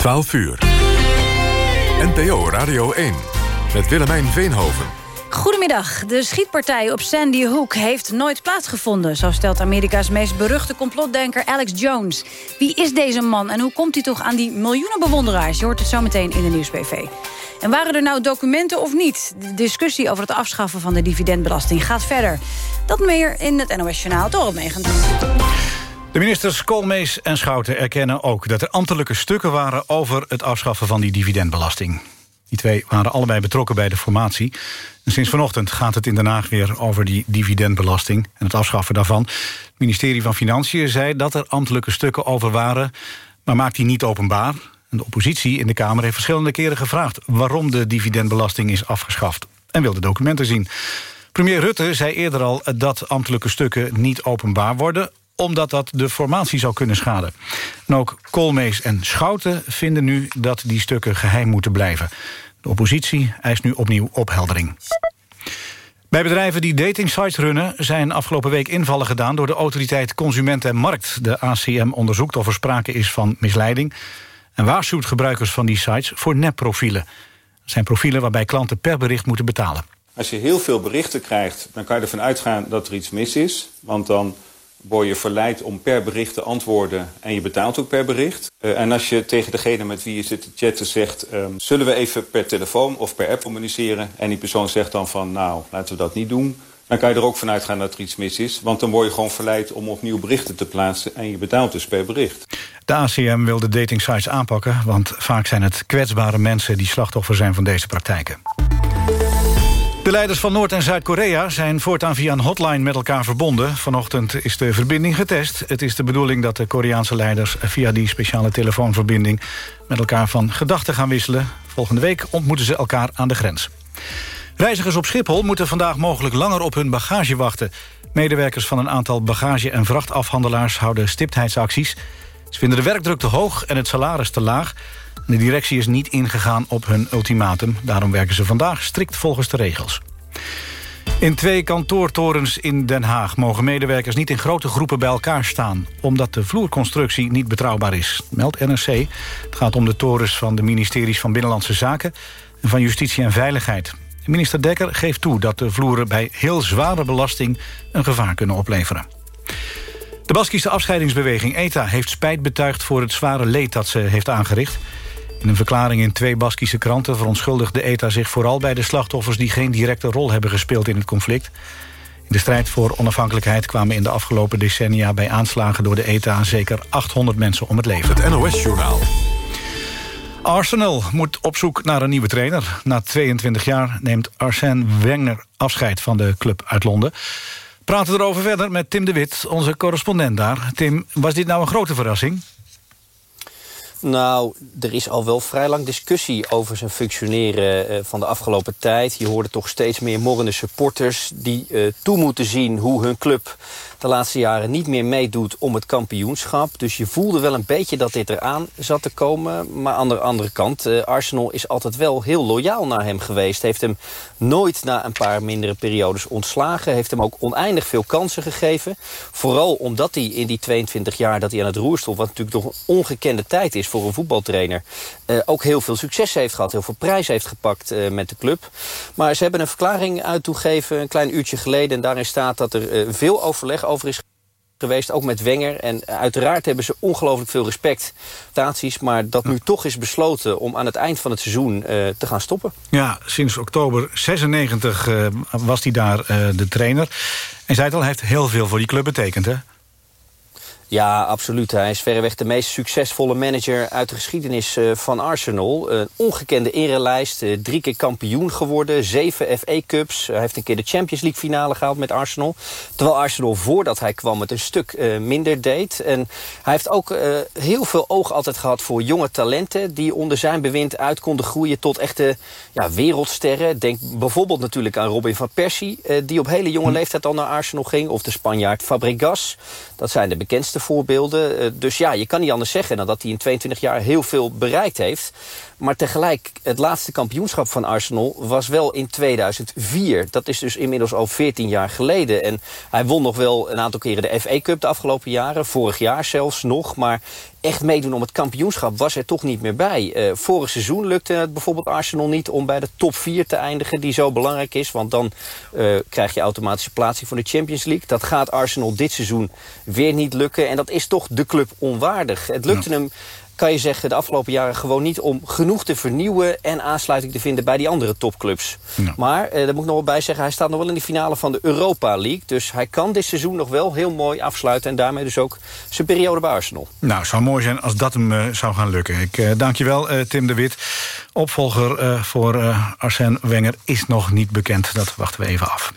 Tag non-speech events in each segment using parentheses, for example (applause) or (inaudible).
12 uur. NPO Radio 1 met Willemijn Veenhoven. Goedemiddag. De schietpartij op Sandy Hook heeft nooit plaatsgevonden... zo stelt Amerika's meest beruchte complotdenker Alex Jones. Wie is deze man en hoe komt hij toch aan die miljoenen bewonderaars? Je hoort het zo meteen in de Nieuws-PV. En waren er nou documenten of niet? De discussie over het afschaffen van de dividendbelasting gaat verder. Dat meer in het NOS-journaal. Door op de ministers Koolmees en Schouten erkennen ook dat er ambtelijke stukken waren over het afschaffen van die dividendbelasting. Die twee waren allebei betrokken bij de formatie. En sinds vanochtend gaat het in Den Haag weer over die dividendbelasting... en het afschaffen daarvan. Het ministerie van Financiën zei dat er ambtelijke stukken over waren... maar maakt die niet openbaar. En de oppositie in de Kamer heeft verschillende keren gevraagd... waarom de dividendbelasting is afgeschaft. En wil de documenten zien. Premier Rutte zei eerder al dat ambtelijke stukken niet openbaar worden omdat dat de formatie zou kunnen schaden. En ook Koolmees en Schouten vinden nu dat die stukken geheim moeten blijven. De oppositie eist nu opnieuw opheldering. Bij bedrijven die datingsites runnen zijn afgelopen week invallen gedaan... door de autoriteit Consument en Markt. De ACM onderzoekt of er sprake is van misleiding... en waarschuwt gebruikers van die sites voor nepprofielen. Dat zijn profielen waarbij klanten per bericht moeten betalen. Als je heel veel berichten krijgt, dan kan je ervan uitgaan dat er iets mis is. Want dan word je verleid om per bericht te antwoorden en je betaalt ook per bericht. Uh, en als je tegen degene met wie je zit te chatten zegt... Um, zullen we even per telefoon of per app communiceren... en die persoon zegt dan van nou, laten we dat niet doen... dan kan je er ook vanuit gaan dat er iets mis is. Want dan word je gewoon verleid om opnieuw berichten te plaatsen... en je betaalt dus per bericht. De ACM wil de datingsites aanpakken... want vaak zijn het kwetsbare mensen die slachtoffer zijn van deze praktijken. De leiders van Noord- en Zuid-Korea zijn voortaan via een hotline met elkaar verbonden. Vanochtend is de verbinding getest. Het is de bedoeling dat de Koreaanse leiders via die speciale telefoonverbinding... met elkaar van gedachten gaan wisselen. Volgende week ontmoeten ze elkaar aan de grens. Reizigers op Schiphol moeten vandaag mogelijk langer op hun bagage wachten. Medewerkers van een aantal bagage- en vrachtafhandelaars houden stiptheidsacties. Ze vinden de werkdruk te hoog en het salaris te laag... De directie is niet ingegaan op hun ultimatum. Daarom werken ze vandaag strikt volgens de regels. In twee kantoortorens in Den Haag mogen medewerkers niet in grote groepen bij elkaar staan, omdat de vloerconstructie niet betrouwbaar is, meldt NRC. Het gaat om de torens van de ministeries van Binnenlandse Zaken en van Justitie en Veiligheid. Minister Dekker geeft toe dat de vloeren bij heel zware belasting een gevaar kunnen opleveren. De Baskische afscheidingsbeweging ETA heeft spijt betuigd voor het zware leed dat ze heeft aangericht. In een verklaring in twee Baskische kranten verontschuldigt de ETA zich vooral bij de slachtoffers die geen directe rol hebben gespeeld in het conflict. In de strijd voor onafhankelijkheid kwamen in de afgelopen decennia bij aanslagen door de ETA zeker 800 mensen om het leven. Het NOS-journaal. Arsenal moet op zoek naar een nieuwe trainer. Na 22 jaar neemt Arsène Wenger afscheid van de club uit Londen. Praten erover verder met Tim de Wit, onze correspondent daar. Tim, was dit nou een grote verrassing? Nou, er is al wel vrij lang discussie over zijn functioneren uh, van de afgelopen tijd. Je hoorde toch steeds meer morrende supporters die uh, toe moeten zien hoe hun club de laatste jaren niet meer meedoet om het kampioenschap. Dus je voelde wel een beetje dat dit eraan zat te komen. Maar aan de andere kant, uh, Arsenal is altijd wel heel loyaal naar hem geweest. Heeft hem nooit na een paar mindere periodes ontslagen. Heeft hem ook oneindig veel kansen gegeven. Vooral omdat hij in die 22 jaar dat hij aan het roer stond... wat natuurlijk toch een ongekende tijd is voor een voetbaltrainer... Uh, ook heel veel succes heeft gehad, heel veel prijs heeft gepakt uh, met de club. Maar ze hebben een verklaring uit toegegeven een klein uurtje geleden... en daarin staat dat er veel overleg over is geweest, ook met Wenger. En uiteraard hebben ze ongelooflijk veel respect, staties, maar dat nu toch is besloten om aan het eind van het seizoen uh, te gaan stoppen. Ja, sinds oktober 96 uh, was hij daar uh, de trainer. En zei het al, hij heeft heel veel voor die club betekend, hè? Ja, absoluut. Hij is verreweg de meest succesvolle manager uit de geschiedenis uh, van Arsenal. Een ongekende erelijst, uh, drie keer kampioen geworden, zeven FA Cups. Hij heeft een keer de Champions League finale gehaald met Arsenal. Terwijl Arsenal voordat hij kwam het een stuk minder deed. En hij heeft ook heel veel oog altijd gehad voor jonge talenten... die onder zijn bewind uit konden groeien tot echte ja, wereldsterren. Denk bijvoorbeeld natuurlijk aan Robin van Persie... die op hele jonge leeftijd al naar Arsenal ging. Of de Spanjaard Fabregas. Dat zijn de bekendste voorbeelden. Dus ja, je kan niet anders zeggen dan dat hij in 22 jaar heel veel bereikt heeft. Maar tegelijk, het laatste kampioenschap van Arsenal was wel in 2004. Dat is dus inmiddels al 14 jaar geleden. En hij won nog wel een aantal keren de FA Cup de afgelopen jaren. Vorig jaar zelfs nog. Maar echt meedoen om het kampioenschap was er toch niet meer bij. Uh, vorig seizoen lukte het bijvoorbeeld Arsenal niet om bij de top 4 te eindigen... die zo belangrijk is, want dan uh, krijg je automatische plaatsing voor de Champions League. Dat gaat Arsenal dit seizoen weer niet lukken. En dat is toch de club onwaardig. Het lukte hem kan je zeggen, de afgelopen jaren gewoon niet... om genoeg te vernieuwen en aansluiting te vinden bij die andere topclubs. Maar, eh, daar moet ik nog wel bij zeggen... hij staat nog wel in de finale van de Europa League. Dus hij kan dit seizoen nog wel heel mooi afsluiten... en daarmee dus ook zijn periode bij Arsenal. Nou, zou mooi zijn als dat hem uh, zou gaan lukken. Ik uh, dank je wel, uh, Tim de Wit. Opvolger voor Arsène Wenger is nog niet bekend. Dat wachten we even af.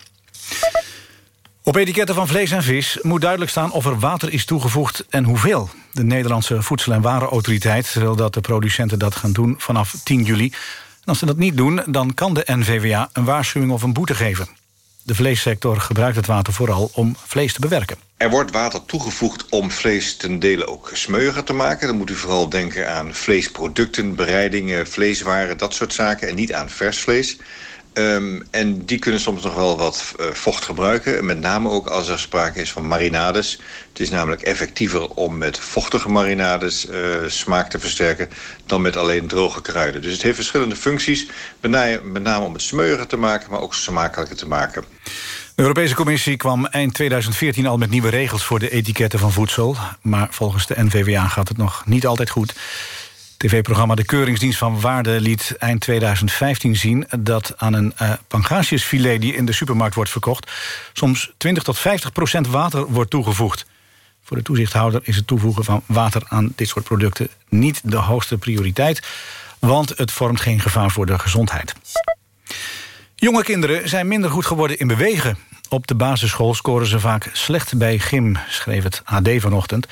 Op etiketten van vlees en vis moet duidelijk staan of er water is toegevoegd en hoeveel. De Nederlandse Voedsel- en Warenautoriteit wil dat de producenten dat gaan doen vanaf 10 juli. En als ze dat niet doen, dan kan de NVWA een waarschuwing of een boete geven. De vleessector gebruikt het water vooral om vlees te bewerken. Er wordt water toegevoegd om vlees ten dele ook smeuiger te maken. Dan moet u vooral denken aan vleesproducten, bereidingen, vleeswaren, dat soort zaken... en niet aan vers vlees. Um, en die kunnen soms nog wel wat uh, vocht gebruiken. Met name ook als er sprake is van marinades. Het is namelijk effectiever om met vochtige marinades uh, smaak te versterken... dan met alleen droge kruiden. Dus het heeft verschillende functies. Met name om het smeuiger te maken, maar ook smakelijker te maken. De Europese Commissie kwam eind 2014 al met nieuwe regels... voor de etiketten van voedsel. Maar volgens de NVWA gaat het nog niet altijd goed tv-programma De Keuringsdienst van Waarde liet eind 2015 zien... dat aan een uh, pangasiusfilet die in de supermarkt wordt verkocht... soms 20 tot 50 procent water wordt toegevoegd. Voor de toezichthouder is het toevoegen van water aan dit soort producten... niet de hoogste prioriteit, want het vormt geen gevaar voor de gezondheid. Jonge kinderen zijn minder goed geworden in bewegen. Op de basisschool scoren ze vaak slecht bij gym, schreef het AD vanochtend...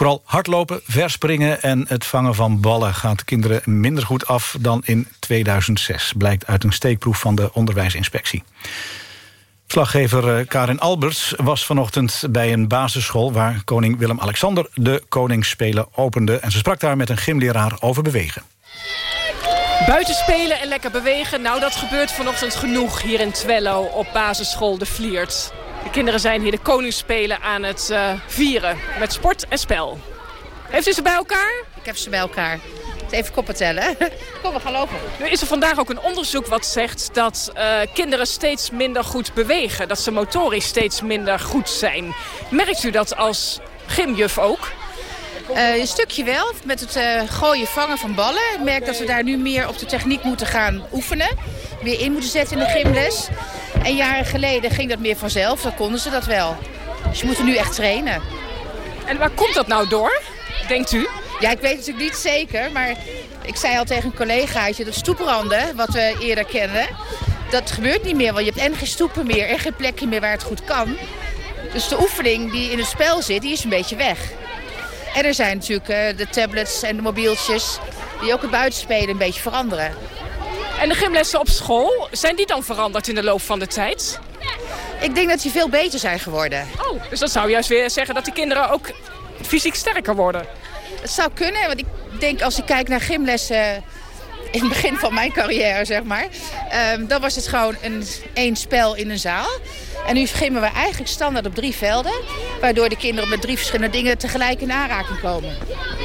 Vooral hardlopen, verspringen en het vangen van ballen... gaat kinderen minder goed af dan in 2006... blijkt uit een steekproef van de onderwijsinspectie. Slaggever eh, Karin Alberts was vanochtend bij een basisschool... waar koning Willem-Alexander de koningsspelen opende... en ze sprak daar met een gymleraar over bewegen. Buiten spelen en lekker bewegen, nou dat gebeurt vanochtend genoeg hier in Twello op basisschool De Vliert. De kinderen zijn hier de koningsspelen aan het uh, vieren met sport en spel. Heeft u ze bij elkaar? Ik heb ze bij elkaar. Even koppen tellen. (laughs) Kom, we gaan lopen. Nu is er vandaag ook een onderzoek wat zegt dat uh, kinderen steeds minder goed bewegen. Dat ze motorisch steeds minder goed zijn. Merkt u dat als gymjuf ook? Uh, een stukje wel, met het uh, gooien vangen van ballen. Ik merk dat we daar nu meer op de techniek moeten gaan oefenen. Meer in moeten zetten in de gymles. En jaren geleden ging dat meer vanzelf, dan konden ze dat wel. Dus je moet er nu echt trainen. En waar komt dat nou door, denkt u? Ja, ik weet het natuurlijk niet zeker, maar ik zei al tegen een collegaatje... dat stoepranden, wat we eerder kennen, dat gebeurt niet meer. Want je hebt en geen stoepen meer en geen plekje meer waar het goed kan. Dus de oefening die in het spel zit, die is een beetje weg. En er zijn natuurlijk uh, de tablets en de mobieltjes... die ook het buitenspelen een beetje veranderen. En de gymlessen op school, zijn die dan veranderd in de loop van de tijd? Ik denk dat die veel beter zijn geworden. Oh, dus dat zou juist weer zeggen dat die kinderen ook fysiek sterker worden? Het zou kunnen, want ik denk als ik kijk naar gymlessen in het begin van mijn carrière, zeg maar. Um, dan was het gewoon een één spel in een zaal. En nu gimmen we eigenlijk standaard op drie velden. Waardoor de kinderen met drie verschillende dingen tegelijk in aanraking komen.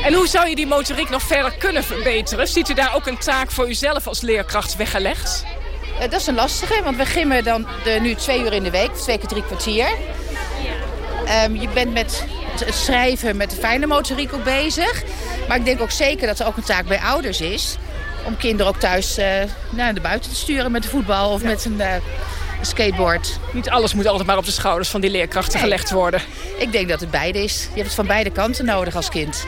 En hoe zou je die motoriek nog verder kunnen verbeteren? Ziet u daar ook een taak voor uzelf als leerkracht weggelegd? Uh, dat is een lastige, want we gimmen dan de, nu twee uur in de week, twee keer drie kwartier. Um, je bent met het schrijven met de fijne motoriek ook bezig. Maar ik denk ook zeker dat er ook een taak bij ouders is om kinderen ook thuis uh, naar de buiten te sturen met de voetbal of met een, uh, een, skateboard. Niet alles moet altijd maar op de schouders van die leerkrachten gelegd worden. Ik denk dat het beide is. Je hebt het van beide kanten nodig als kind.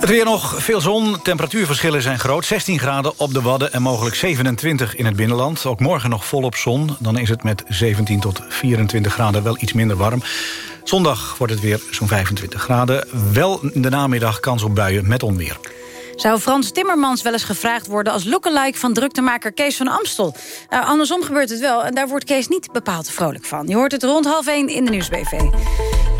Het weer nog, veel zon, temperatuurverschillen zijn groot. 16 graden op de Wadden en mogelijk 27 in het binnenland. Ook morgen nog volop zon. Dan is het met 17 tot 24 graden wel iets minder warm. Zondag wordt het weer zo'n 25 graden. Wel in de namiddag kans op buien met onweer. Zou Frans Timmermans wel eens gevraagd worden... als lookalike van druktemaker Kees van Amstel? Nou, andersom gebeurt het wel en daar wordt Kees niet bepaald vrolijk van. Je hoort het rond half één in de Nieuwsbv.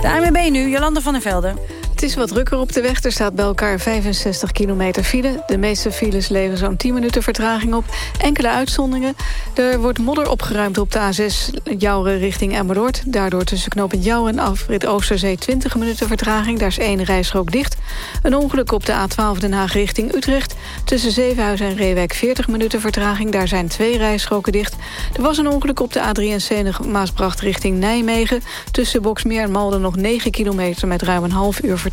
De ANWB nu, Jolande van der Velde. Het is wat drukker op de weg. Er staat bij elkaar 65 kilometer file. De meeste files leveren zo'n 10 minuten vertraging op. Enkele uitzonderingen. Er wordt modder opgeruimd op de A6 Jouren richting Emmeloord. Daardoor tussen knooppunt Jouwen en afrit Oosterzee 20 minuten vertraging. Daar is één rijstrook dicht. Een ongeluk op de A12 Den Haag richting Utrecht. Tussen Zevenhuizen en Reewijk 40 minuten vertraging. Daar zijn twee rijstroken dicht. Er was een ongeluk op de A73 Maasbracht richting Nijmegen. Tussen Boksmeer en Malden nog 9 kilometer met ruim een half uur vertraging.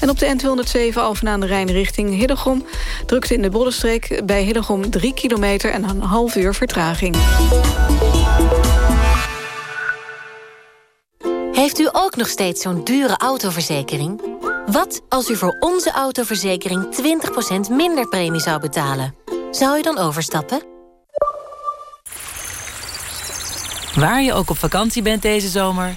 En op de N207 Alphen aan de Rijn richting Hillegom... drukte in de Bollenstreek bij Hillegom 3 kilometer en een half uur vertraging. Heeft u ook nog steeds zo'n dure autoverzekering? Wat als u voor onze autoverzekering 20% minder premie zou betalen? Zou u dan overstappen? Waar je ook op vakantie bent deze zomer...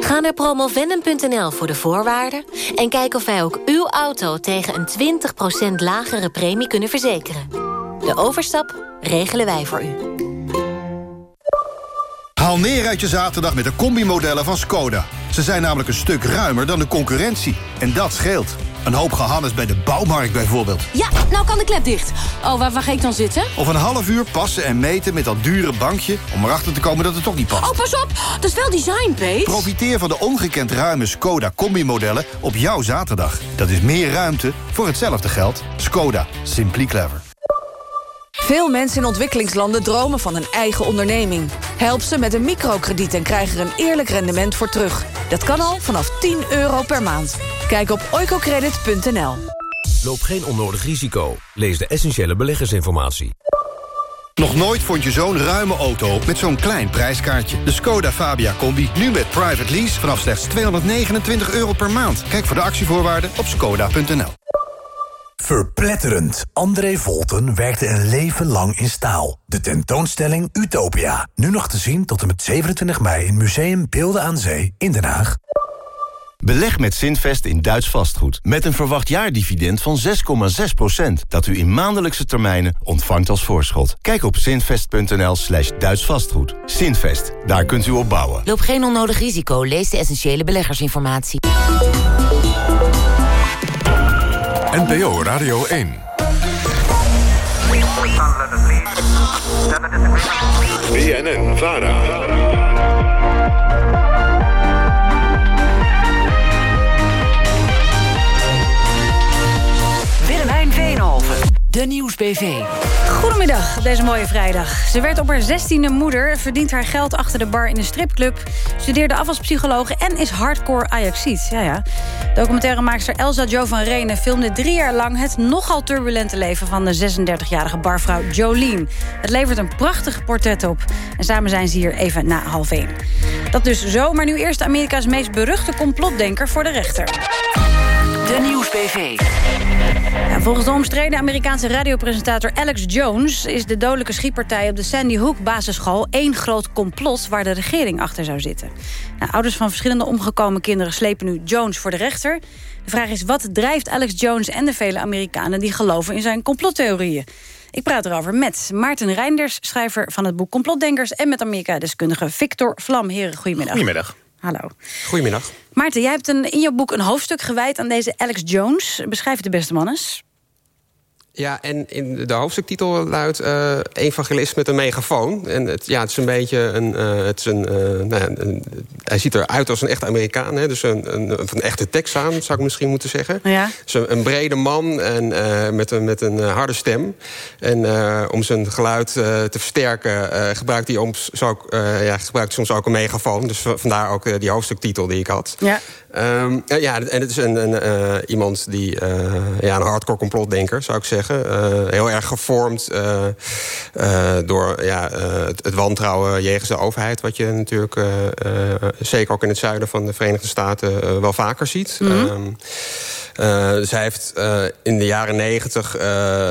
Ga naar promovendum.nl voor de voorwaarden... en kijk of wij ook uw auto tegen een 20% lagere premie kunnen verzekeren. De overstap regelen wij voor u. Haal neer uit je zaterdag met de combimodellen van Skoda. Ze zijn namelijk een stuk ruimer dan de concurrentie. En dat scheelt. Een hoop gehannes bij de bouwmarkt bijvoorbeeld. Ja, nou kan de klep dicht. Oh, waar, waar ga ik dan zitten? Of een half uur passen en meten met dat dure bankje... om erachter te komen dat het toch niet past. Oh, pas op! Dat is wel design, Pete. Profiteer van de ongekend ruime Skoda Combi-modellen op jouw zaterdag. Dat is meer ruimte voor hetzelfde geld. Skoda. Simply clever. Veel mensen in ontwikkelingslanden dromen van een eigen onderneming. Help ze met een microkrediet en krijg er een eerlijk rendement voor terug. Dat kan al vanaf 10 euro per maand. Kijk op oicocredit.nl. Loop geen onnodig risico. Lees de essentiële beleggersinformatie. Nog nooit vond je zo'n ruime auto met zo'n klein prijskaartje. De Skoda Fabia Combi, nu met private lease vanaf slechts 229 euro per maand. Kijk voor de actievoorwaarden op skoda.nl. Verpletterend. André Volten werkte een leven lang in staal. De tentoonstelling Utopia. Nu nog te zien tot en met 27 mei in Museum Beelden aan Zee in Den Haag. Beleg met Zinvest in Duits vastgoed. Met een verwacht jaardividend van 6,6%. Dat u in maandelijkse termijnen ontvangt als voorschot. Kijk op zinvest.nl slash Duits vastgoed. Zinvest, daar kunt u op bouwen. Loop geen onnodig risico. Lees de essentiële beleggersinformatie. NPO Radio 1. BNN Vara. De Nieuwsbv. Goedemiddag, deze mooie vrijdag. Ze werd op haar zestiende moeder, verdient haar geld achter de bar in een stripclub... studeerde af als psycholoog en is hardcore Ajaxiet. Ja, ja. Documentairemaakster Elsa Jo van Renen filmde drie jaar lang... het nogal turbulente leven van de 36-jarige barvrouw Jolene. Het levert een prachtig portret op. En samen zijn ze hier even na half één. Dat dus zo, maar nu eerst Amerika's meest beruchte complotdenker voor de rechter. De Nieuwsbv. Volgens de omstreden Amerikaanse radiopresentator Alex Jones... is de dodelijke schietpartij op de Sandy Hook basisschool... één groot complot waar de regering achter zou zitten. Nou, ouders van verschillende omgekomen kinderen slepen nu Jones voor de rechter. De vraag is, wat drijft Alex Jones en de vele Amerikanen... die geloven in zijn complottheorieën? Ik praat erover met Maarten Reinders, schrijver van het boek Complotdenkers... en met Amerika-deskundige Victor Vlam. Heren, goedemiddag. Goedemiddag. Hallo. Goedemiddag. Maarten, jij hebt een, in jouw boek een hoofdstuk gewijd aan deze Alex Jones. Beschrijf het de beste man eens. Ja, en in de hoofdstuktitel luidt uh, evangelist met een megafoon. En het, ja, het is een beetje een... Uh, het is een, uh, nou ja, een, hij ziet eruit als een echte Amerikaan. Hè, dus een, een, een echte Texaan, zou ik misschien moeten zeggen. Ja. Dus een, een brede man en, met, een, met een harde stem. En om zijn geluid te versterken gebruikt hij soms ook, ja, gebruikt soms ook een megafoon. Dus vandaar ook die hoofdstuktitel die ik had. Ja. Um, ja, en het is een, een, iemand die... ja, een hardcore complotdenker, zou ik zeggen. Uh, heel erg gevormd door ja, het, het, wantrouwen jegens de overheid... wat je natuurlijk zeker ook in het zuiden van de Verenigde Staten wel vaker ziet. Mm -hmm. Uh, zij heeft uh, in de jaren negentig, uh,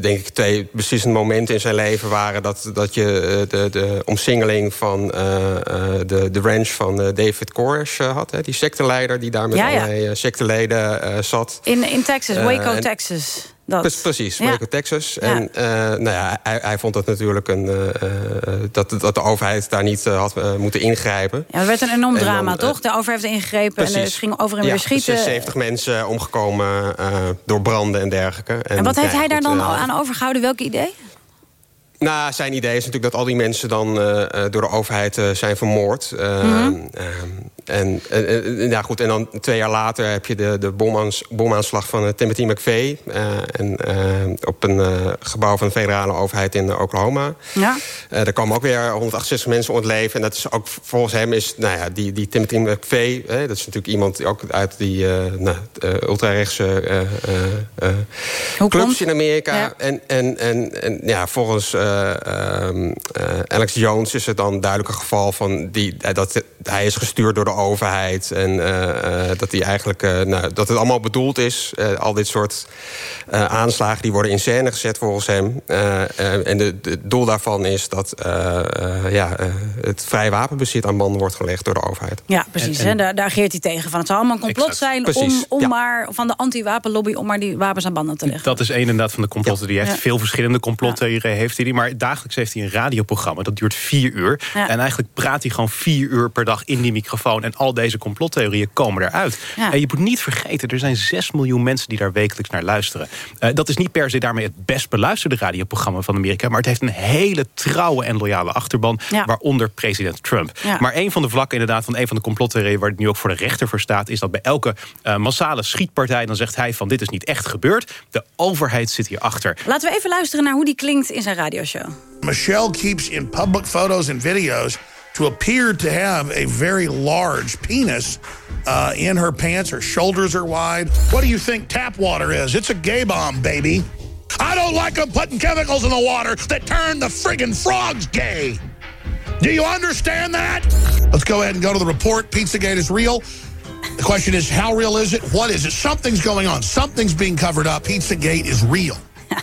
denk ik, twee beslissende momenten in zijn leven waren... dat, dat je de, de omsingeling van de, de ranch van David Koresh had. Hè, die secteleider die daar met ja, ja. allerlei secteleden zat. In, in Texas, Waco, Texas. Dat. Precies, Waco, Texas. En uh, nou ja, hij, hij, vond dat natuurlijk een, uh, dat, dat de overheid daar niet uh, had moeten ingrijpen. Ja, er werd een enorm drama, toch? De overheid heeft ingegrepen precies. en het ging over en weer schieten. 70 mensen omgekomen door branden en dergelijke. En, en wat heeft hij daar dan aan overgehouden? Welk idee? Nou, zijn idee is natuurlijk dat al die mensen dan uh, door de overheid uh, zijn vermoord. Uh, mm -hmm. En, ja, goed, en dan twee jaar later heb je de, de bomaans, bomaanslag van Timothy McVeigh... en, op een gebouw van de federale overheid in Oklahoma. Ja. daar komen ook weer 168 mensen om het leven. En dat is ook volgens hem is, nou ja, die, die Timothy McVeigh... dat is natuurlijk iemand die ook uit die nou, ultrarechtse clubs in Amerika. Ja. En, en, en, en ja, volgens... Uh, Alex Jones is het dan duidelijk een geval van die, dat hij is gestuurd door de overheid. En dat, hij eigenlijk, nou, dat het allemaal bedoeld is. al dit soort aanslagen die worden in scène gezet volgens hem. en het doel daarvan is dat ja, het vrij wapenbezit aan banden wordt gelegd door de overheid. Ja, precies. En, en daar, daar geert hij tegen. Van. Het zou allemaal een complot exact. zijn om, om ja. maar, van de anti-wapenlobby... om maar die wapens aan banden te leggen. Dat is één inderdaad van de complotten die hij heeft. Veel verschillende complottheorieën heeft hij. Maar dagelijks heeft hij een radioprogramma. Dat duurt vier uur. Ja. En eigenlijk praat hij gewoon vier uur per dag in die microfoon. En al deze complottheorieën komen eruit. Ja. En je moet niet vergeten, er zijn 6 miljoen mensen die daar wekelijks naar luisteren. Uh, dat is niet per se daarmee het best beluisterde radioprogramma van Amerika. Maar het heeft een hele trouwe en loyale achterban. Ja. Waaronder president Trump. Maar een van de vlakken inderdaad van een van de complottheorieën... waar het nu ook voor de rechter voor staat... is dat bij elke uh, massale schietpartij... dan zegt hij van dit is niet echt gebeurd. De overheid zit hierachter. Laten we even luisteren naar hoe die klinkt in zijn radioshow. Michelle keeps in public photos and videos to appear to have a very large penis uh, in her pants. Her shoulders are wide. What do you think tap water is? It's a gay bomb, baby. I don't like them putting chemicals in the water that turn the friggin' frogs gay. Do you understand that? Let's go ahead and go to the report. Pizzagate is real. The question is, how real is it? What is it? Something's going on. Something's being covered up. Pizzagate is real. (laughs)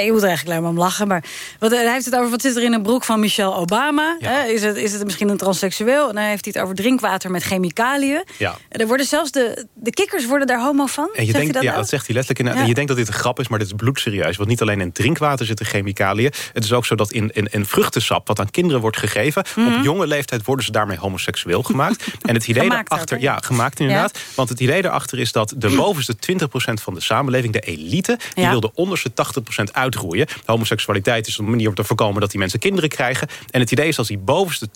je moet er eigenlijk alleen maar om lachen. Maar wat, hij heeft het over wat zit er in een broek van Michelle Obama. Ja. Is, het, is het misschien een transseksueel? En dan heeft hij het over drinkwater met chemicaliën. Ja. Er worden zelfs de, de kikkers worden daar homo van. En je denkt, dat ja, nou? dat zegt hij letterlijk. In, ja. En je denkt dat dit een grap is, maar dit is bloedserieus. Want niet alleen in drinkwater zitten chemicaliën. Het is ook zo dat in, in, in vruchtensap, wat aan kinderen wordt gegeven... Mm -hmm. op jonge leeftijd worden ze daarmee homoseksueel gemaakt. en het idee daarachter... Ja, gemaakt inderdaad. Want het idee daarachter is dat de bovenste 20% van de samenleving... de elite, die wil de onderste 80% uitroeien. Homoseksualiteit is een manier om te voorkomen dat die mensen kinderen krijgen. En het idee is als die bovenste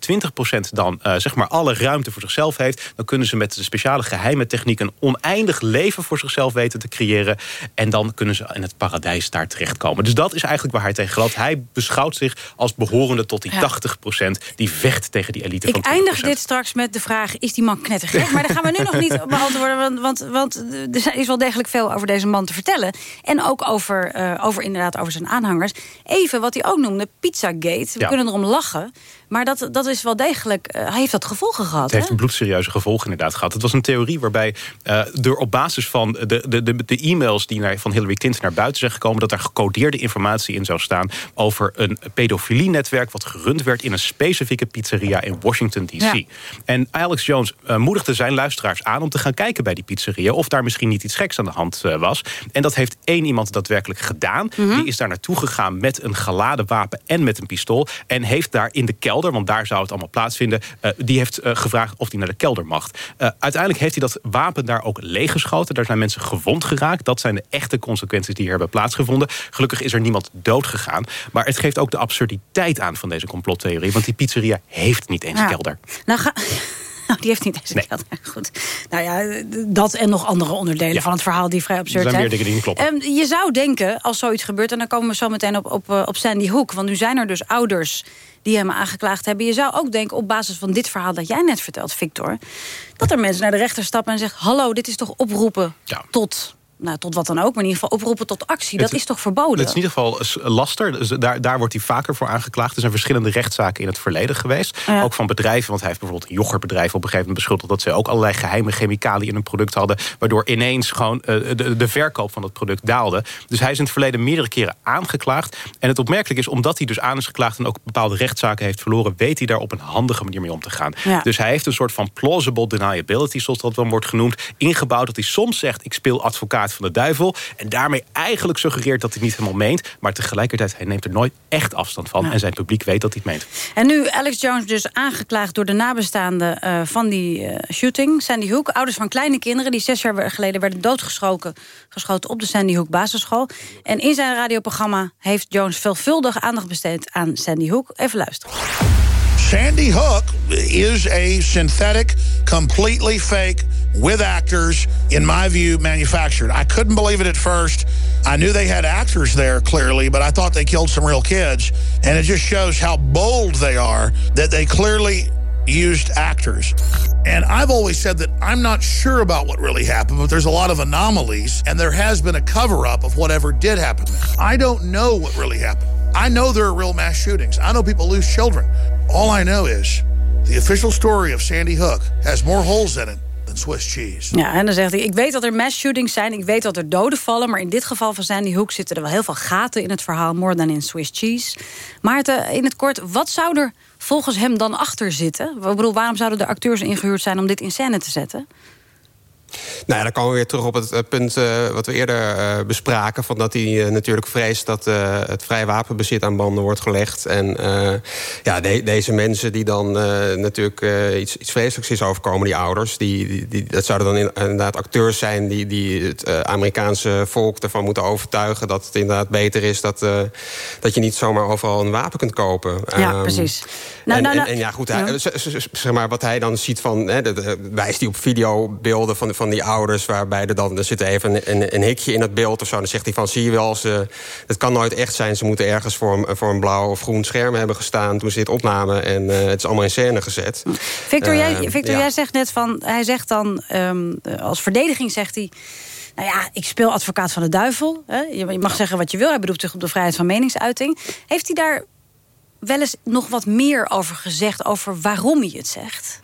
20% dan uh, zeg maar alle ruimte voor zichzelf heeft... dan kunnen ze met de speciale geheime techniek... een oneindig leven voor zichzelf weten te creëren. En dan kunnen ze in het paradijs daar terechtkomen. Dus dat is eigenlijk waar hij tegen gelooft. Hij beschouwt zich als behorende tot die ja. 80% die vecht tegen die elite Ik van 20%. eindig dit straks met de vraag, is die man knettergek? maar daar gaan we nu nog niet beantwoorden... Want, want, want er is wel degelijk veel over deze man te vertellen. En ook over, uh, over inderdaad over zijn aanhangers. Even wat hij ook noemde, Pizzagate. We ja. kunnen erom lachen. Maar dat, dat is wel degelijk, uh, hij heeft dat gevolgen gehad. Het heeft een bloedserieuze gevolgen inderdaad gehad. Het was een theorie waarbij uh, er op basis van de, de, de, de e-mails... die naar, van Hillary Clinton naar buiten zijn gekomen... dat daar gecodeerde informatie in zou staan... over een pedofilie-netwerk wat gerund werd... in een specifieke pizzeria in Washington, D.C. Ja. En Alex Jones uh, moedigde zijn luisteraars aan... om te gaan kijken bij die pizzeria... of daar misschien niet iets geks aan de hand was. En dat heeft één iemand daadwerkelijk gedaan. Mm -hmm. Die is daar naartoe gegaan met een geladen wapen en met een pistool... en heeft daar in de kelder kelder, want daar zou het allemaal plaatsvinden. Uh, die heeft uh, gevraagd of hij naar de kelder mag. Uh, uiteindelijk heeft hij dat wapen daar ook leeggeschoten. Daar zijn mensen gewond geraakt. Dat zijn de echte consequenties die hier hebben plaatsgevonden. Gelukkig is er niemand dood gegaan. Maar het geeft ook de absurditeit aan van deze complottheorie. Want die pizzeria heeft niet eens ja. kelder. Nou, ga... (laughs) Nou, die heeft niet deze nee. Goed. Nou ja, dat en nog andere onderdelen ja. van het verhaal die vrij absurd zijn. zijn. meer dingen die kloppen. Um, je zou denken, als zoiets gebeurt... en dan komen we zo meteen op, op, op Sandy Hook... want nu zijn er dus ouders die hem aangeklaagd hebben. Je zou ook denken, op basis van dit verhaal dat jij net vertelt, Victor... dat er mensen naar de rechter stappen en zeggen... hallo, dit is toch oproepen ja. tot nou, tot wat dan ook, maar in ieder geval oproepen tot actie. Dat is toch verboden? Het is in ieder geval laster. Dus daar, daar wordt hij vaker voor aangeklaagd. Er zijn verschillende rechtszaken in het verleden geweest. Ja. Ook van bedrijven. Want hij heeft bijvoorbeeld een yoghurtbedrijf op een gegeven moment beschuldigd... dat ze ook allerlei geheime chemicaliën in een product hadden... waardoor ineens gewoon eh, de, de verkoop van het product daalde. Dus hij is in het verleden meerdere keren aangeklaagd. En het opmerkelijk is, omdat hij dus aan is geklaagd... en ook bepaalde rechtszaken heeft verloren... weet hij daar op een handige manier mee om te gaan. Ja. Dus hij heeft een soort van plausible deniability... zoals dat dan wordt genoemd, ingebouwd... dat hij soms zegt, ik speel advocaat van de duivel... en daarmee eigenlijk suggereert dat hij het niet helemaal meent... maar tegelijkertijd, hij neemt er nooit echt afstand van... Ja. en zijn publiek weet dat hij het meent. En nu Alex Jones dus aangeklaagd door de nabestaanden eh, van die eh, shooting. Sandy Hook, ouders van kleine kinderen... die zes jaar geleden werden doodgeschoten geschoten op de Sandy Hook basisschool. En in zijn radioprogramma heeft Jones veelvuldig aandacht besteed aan Sandy Hook. Even luisteren. Sandy Hook is a synthetic, completely fake, with actors, in my view, manufactured. I couldn't believe it at first. I knew they had actors there, clearly, but I thought they killed some real kids. And it just shows how bold they are that they clearly used actors. And I've always said that I'm not sure about what really happened, but there's a lot of anomalies, and there has been a cover up of whatever did happen. I don't know what really happened. I know there are real mass shootings. I know people lose children. All I know is the official story of Sandy Hook has more holes in it than Swiss cheese. Ja, en dan zegt hij, ik weet dat er mass shootings zijn, ik weet dat er doden vallen... maar in dit geval van Sandy Hook zitten er wel heel veel gaten in het verhaal... more than in Swiss cheese. Maarten, in het kort, wat zou er volgens hem dan achter zitten? Ik bedoel, waarom zouden de acteurs ingehuurd zijn om dit in scène te zetten? Nou ja, dan komen we weer terug op het eh, punt eh, wat we eerder eh, bespraken. Van dat hij natuurlijk vreest dat het vrij wapenbezit aan banden wordt gelegd. En ja, de- deze mensen die dan natuurlijk iets, iets vreselijks is overkomen, die ouders. Die, die, die- dat zouden dan in- inderdaad acteurs zijn die, die het Amerikaanse volk ervan moeten overtuigen. Dat het inderdaad beter is dat, dat je niet zomaar overal een wapen kunt kopen. Ja, Ehm, precies. Nou, en, nou, nou- en ja, goed, hij- zeg maar, wat hij dan ziet van... Hè, wijst hij op videobeelden van, van die ouders... waarbij er dan er zit even een, een, een hikje in het beeld of zo. Dan zegt hij van, zie je wel, ze, het kan nooit echt zijn. Ze moeten ergens voor een, voor een blauw of groen scherm hebben gestaan... toen ze dit opnamen en eh, het is allemaal in scène gezet. Victor, jij, Ehm, Victor ja. jij zegt net van, hij zegt dan, ehm, als verdediging zegt hij... Nou ja, ik speel advocaat van de duivel. Hè? Je je mag zeggen wat je wil. Hij beroept zich op de vrijheid van meningsuiting. Heeft hij daar wel eens nog wat meer over gezegd... over waarom hij het zegt?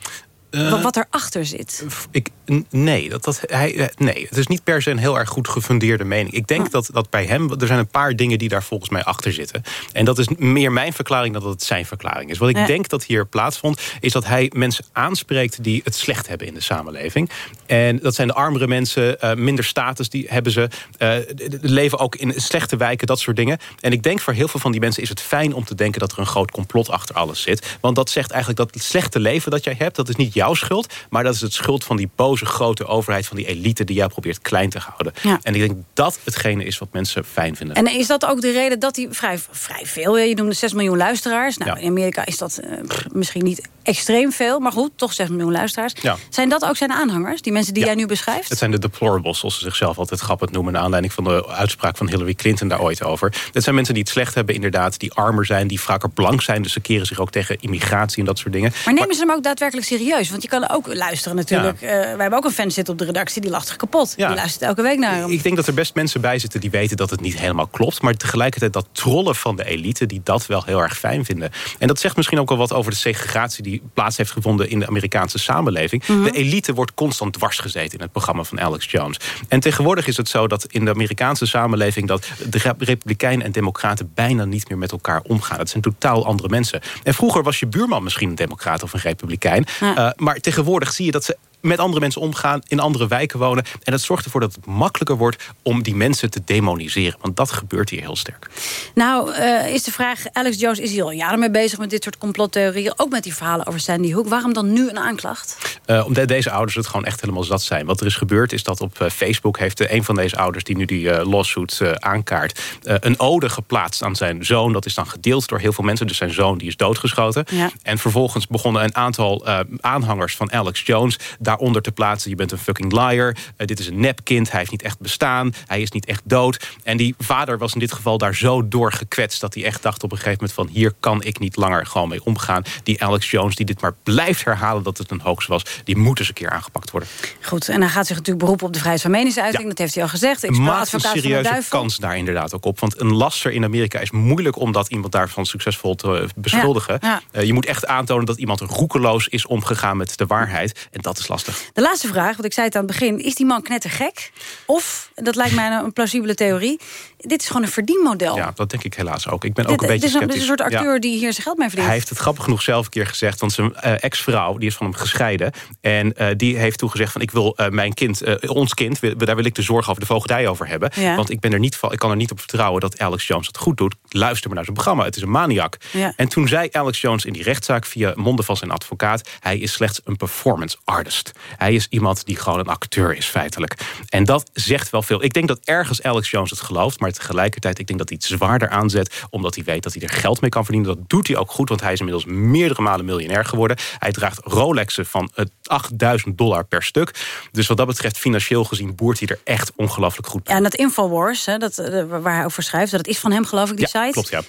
Eh, wat, erachter zit? Ik, nee, dat, dat, hij, eh, nee, het is niet per se een heel erg goed gefundeerde mening. Ik denk dat, dat bij hem, er zijn een paar dingen die daar volgens mij achter zitten. En dat is meer mijn verklaring dan dat het zijn verklaring is. Wat ik Ja. denk dat hier plaatsvond, is dat hij mensen aanspreekt die het slecht hebben in de samenleving. En dat zijn de armere mensen, eh, minder status, die hebben ze. d- leven ook in slechte wijken, dat soort dingen. En ik denk voor heel veel van die mensen is het fijn om te denken dat er een groot complot achter alles zit. Want dat zegt eigenlijk dat het slechte leven dat jij hebt, dat is niet jouw schuld, maar dat is het schuld van die boze grote overheid, van die elite die jou probeert klein te houden. Ja. En ik denk dat hetgene is wat mensen fijn vinden. En is dat ook de reden dat hij vrij, vrij veel... je noemde 6 miljoen luisteraars. Nou, Ja. in Amerika is dat eh, misschien niet extreem veel... maar goed, toch 6 miljoen luisteraars. Ja. Zijn dat ook zijn aanhangers, die mensen die jij nu beschrijft? Het zijn de deplorables, zoals ze zichzelf altijd grappig noemen... naar aanleiding van de uitspraak van Hillary Clinton daar ooit over. Het zijn mensen die het slecht hebben, inderdaad, die armer zijn... die vaker blank zijn, dus ze keren zich ook tegen immigratie en dat soort dingen. Maar nemen ze hem ook daadwerkelijk serieus? Want je kan ook luisteren natuurlijk. Eh, wij hebben ook een fan zitten op de redactie, die lacht zich kapot. Ja. Die luistert elke week naar hem. Ik denk dat er best mensen bij zitten die weten dat het niet helemaal klopt. Maar tegelijkertijd dat trollen van de elite die dat wel heel erg fijn vinden. En dat zegt misschien ook wel wat over de segregatie die plaats heeft gevonden in de Amerikaanse samenleving. Mhm. De elite wordt constant dwarsgezeten in het programma van Alex Jones. En tegenwoordig is het zo dat in de Amerikaanse samenleving dat de Re- Republikeinen en Democraten bijna niet meer met elkaar omgaan. Het zijn totaal andere mensen. En vroeger was je buurman misschien een Democrat of een Republikein. Ja. Eh, maar tegenwoordig zie je dat ze met andere mensen omgaan, in andere wijken wonen. En dat zorgt ervoor dat het makkelijker wordt om die mensen te demoniseren. Want dat gebeurt hier heel sterk. Nou, eh, is de vraag, Alex Jones is hier al jaren mee bezig met dit soort complottheorieën. Ook met die verhalen over Sandy Hook. Waarom dan nu een aanklacht? Eh, omdat deze ouders het gewoon echt helemaal zat zijn. Wat er is gebeurd is dat op eh, Facebook heeft een van deze ouders... die nu die eh, lawsuit aankaart, een ode geplaatst aan zijn zoon. Dat is dan gedeeld door heel veel mensen. Dus zijn zoon die is doodgeschoten. Ja. En vervolgens begonnen een aantal aanhangers van Alex Jones... daar daaronder te plaatsen... je bent een fucking liar, eh, dit is een nepkind, hij heeft niet echt bestaan... hij is niet echt dood. En die vader was in dit geval daar zo doorgekwetst... dat hij echt dacht op een gegeven moment van... hier kan ik niet langer gewoon mee omgaan. Die Alex Jones, die dit maar blijft herhalen dat het een hoax was... die moet eens een keer aangepakt worden. Goed, en hij gaat zich natuurlijk beroepen op de vrijheid van meningsuiting. Dat heeft hij al gezegd. Ik maakt een serieuze kans daar inderdaad ook op. Want een laster in Amerika is moeilijk... om dat iemand daarvan succesvol te beschuldigen. Eh, je moet echt aantonen dat iemand roekeloos is omgegaan met de waarheid. En dat is lastig. De laatste vraag, want ik zei het aan het begin. Is die man knettergek? Of, dat lijkt mij een plausibele theorie... dit is gewoon een verdienmodel. Ja, dat denk ik helaas ook. Ik ben ook een beetje sceptisch. Dit is een soort acteur die hier zijn geld mee verdient. Hij heeft het grappig genoeg zelf een keer gezegd. Want zijn uh, ex-vrouw, die is van hem gescheiden. En uh, die heeft toegezegd van ik wil uh, mijn kind, ons kind... daar wil ik de zorg over de voogdij over hebben. Ja. Want ik, ben er niet, ik kan er niet op vertrouwen dat Alex Jones het goed doet. Luister maar naar zijn programma, het is een maniak. Ja. En toen zei Alex Jones in die rechtszaak via monden van zijn advocaat... hij is slechts een performance artist. Hij is iemand die gewoon een acteur is feitelijk. En dat zegt wel veel. Ik denk dat ergens Alex Jones het gelooft... maar tegelijkertijd, ik denk dat hij het zwaarder aanzet... omdat hij weet dat hij er geld mee kan verdienen. Dat doet hij ook goed, want hij is inmiddels meerdere malen miljonair geworden. Hij draagt Rolexen van 8000 dollar per stuk. Dus wat dat betreft, financieel gezien... boert hij er echt ongelooflijk goed bij. Ja, en dat Infowars, hè, dat, waar hij over schrijft... dat is van hem, geloof ik, die ja, site. klopt, ja.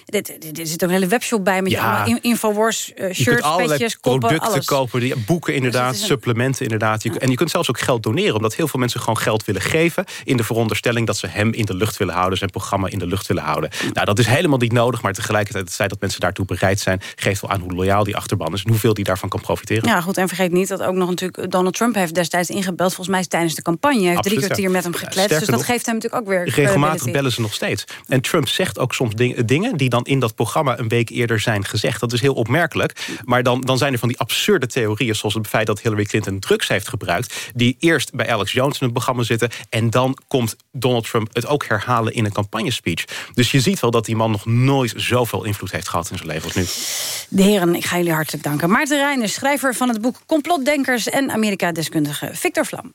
Er zit ook een hele webshop bij met ja. Infowars uh, shirts, petjes, koppen, producten alles. kopen, die, boeken inderdaad, dus een... supplementen inderdaad. Je, en je kunt zelfs ook geld doneren, omdat heel veel mensen gewoon geld willen geven... in de veronderstelling dat ze hem in de lucht willen houden... zijn programma in de lucht willen houden. Nou, dat is helemaal niet nodig, maar tegelijkertijd... het feit dat mensen daartoe bereid zijn... geeft wel aan hoe loyaal die achterban is... en hoeveel die daarvan kan profiteren. Ja, goed, en vergeet niet dat ook nog natuurlijk... Donald Trump heeft destijds ingebeld, volgens mij tijdens de campagne. Hij heeft Absoluut, drie kwartier met hem gekletst, dus dat nog, geeft hem natuurlijk ook weer... Regelmatig bellen ze nog steeds. En Trump zegt ook soms dingen die dan in dat programma... een week eerder zijn gezegd. Dat is heel opmerkelijk. Maar dan, dan zijn er van die absurde theorieën... zoals het feit dat Hillary Clinton drugs heeft gebruikt... die eerst bij Alex Jones in het programma zitten... en dan komt Donald Trump het ook herhalen in een campagnespeech. Dus je ziet wel dat die man nog nooit zoveel invloed heeft gehad in zijn leven als nu. De heren, ik ga jullie hartelijk danken. Maarten Reijners, schrijver van het boek Complotdenkers... en Amerika-deskundige Victor Vlam.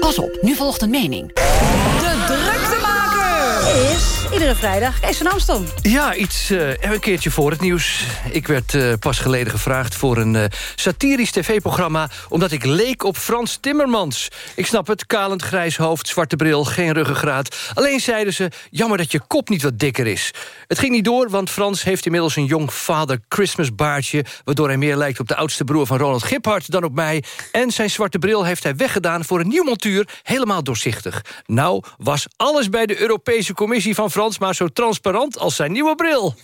Pas op, nu volgt een mening. De iedere vrijdag Kees van Amstel. Ja, iets uh, een keertje voor het nieuws. Ik werd uh, pas geleden gevraagd voor een uh, satirisch tv-programma... omdat ik leek op Frans Timmermans. Ik snap het, kalend grijs hoofd, zwarte bril, geen ruggengraat. Alleen zeiden ze, jammer dat je kop niet wat dikker is. Het ging niet door, want Frans heeft inmiddels een jong vader Christmas baardje... waardoor hij meer lijkt op de oudste broer van Ronald Giphart dan op mij. En zijn zwarte bril heeft hij weggedaan voor een nieuw montuur... helemaal doorzichtig. Nou was alles bij de Europese Commissie van Frans maar zo transparant als zijn nieuwe bril.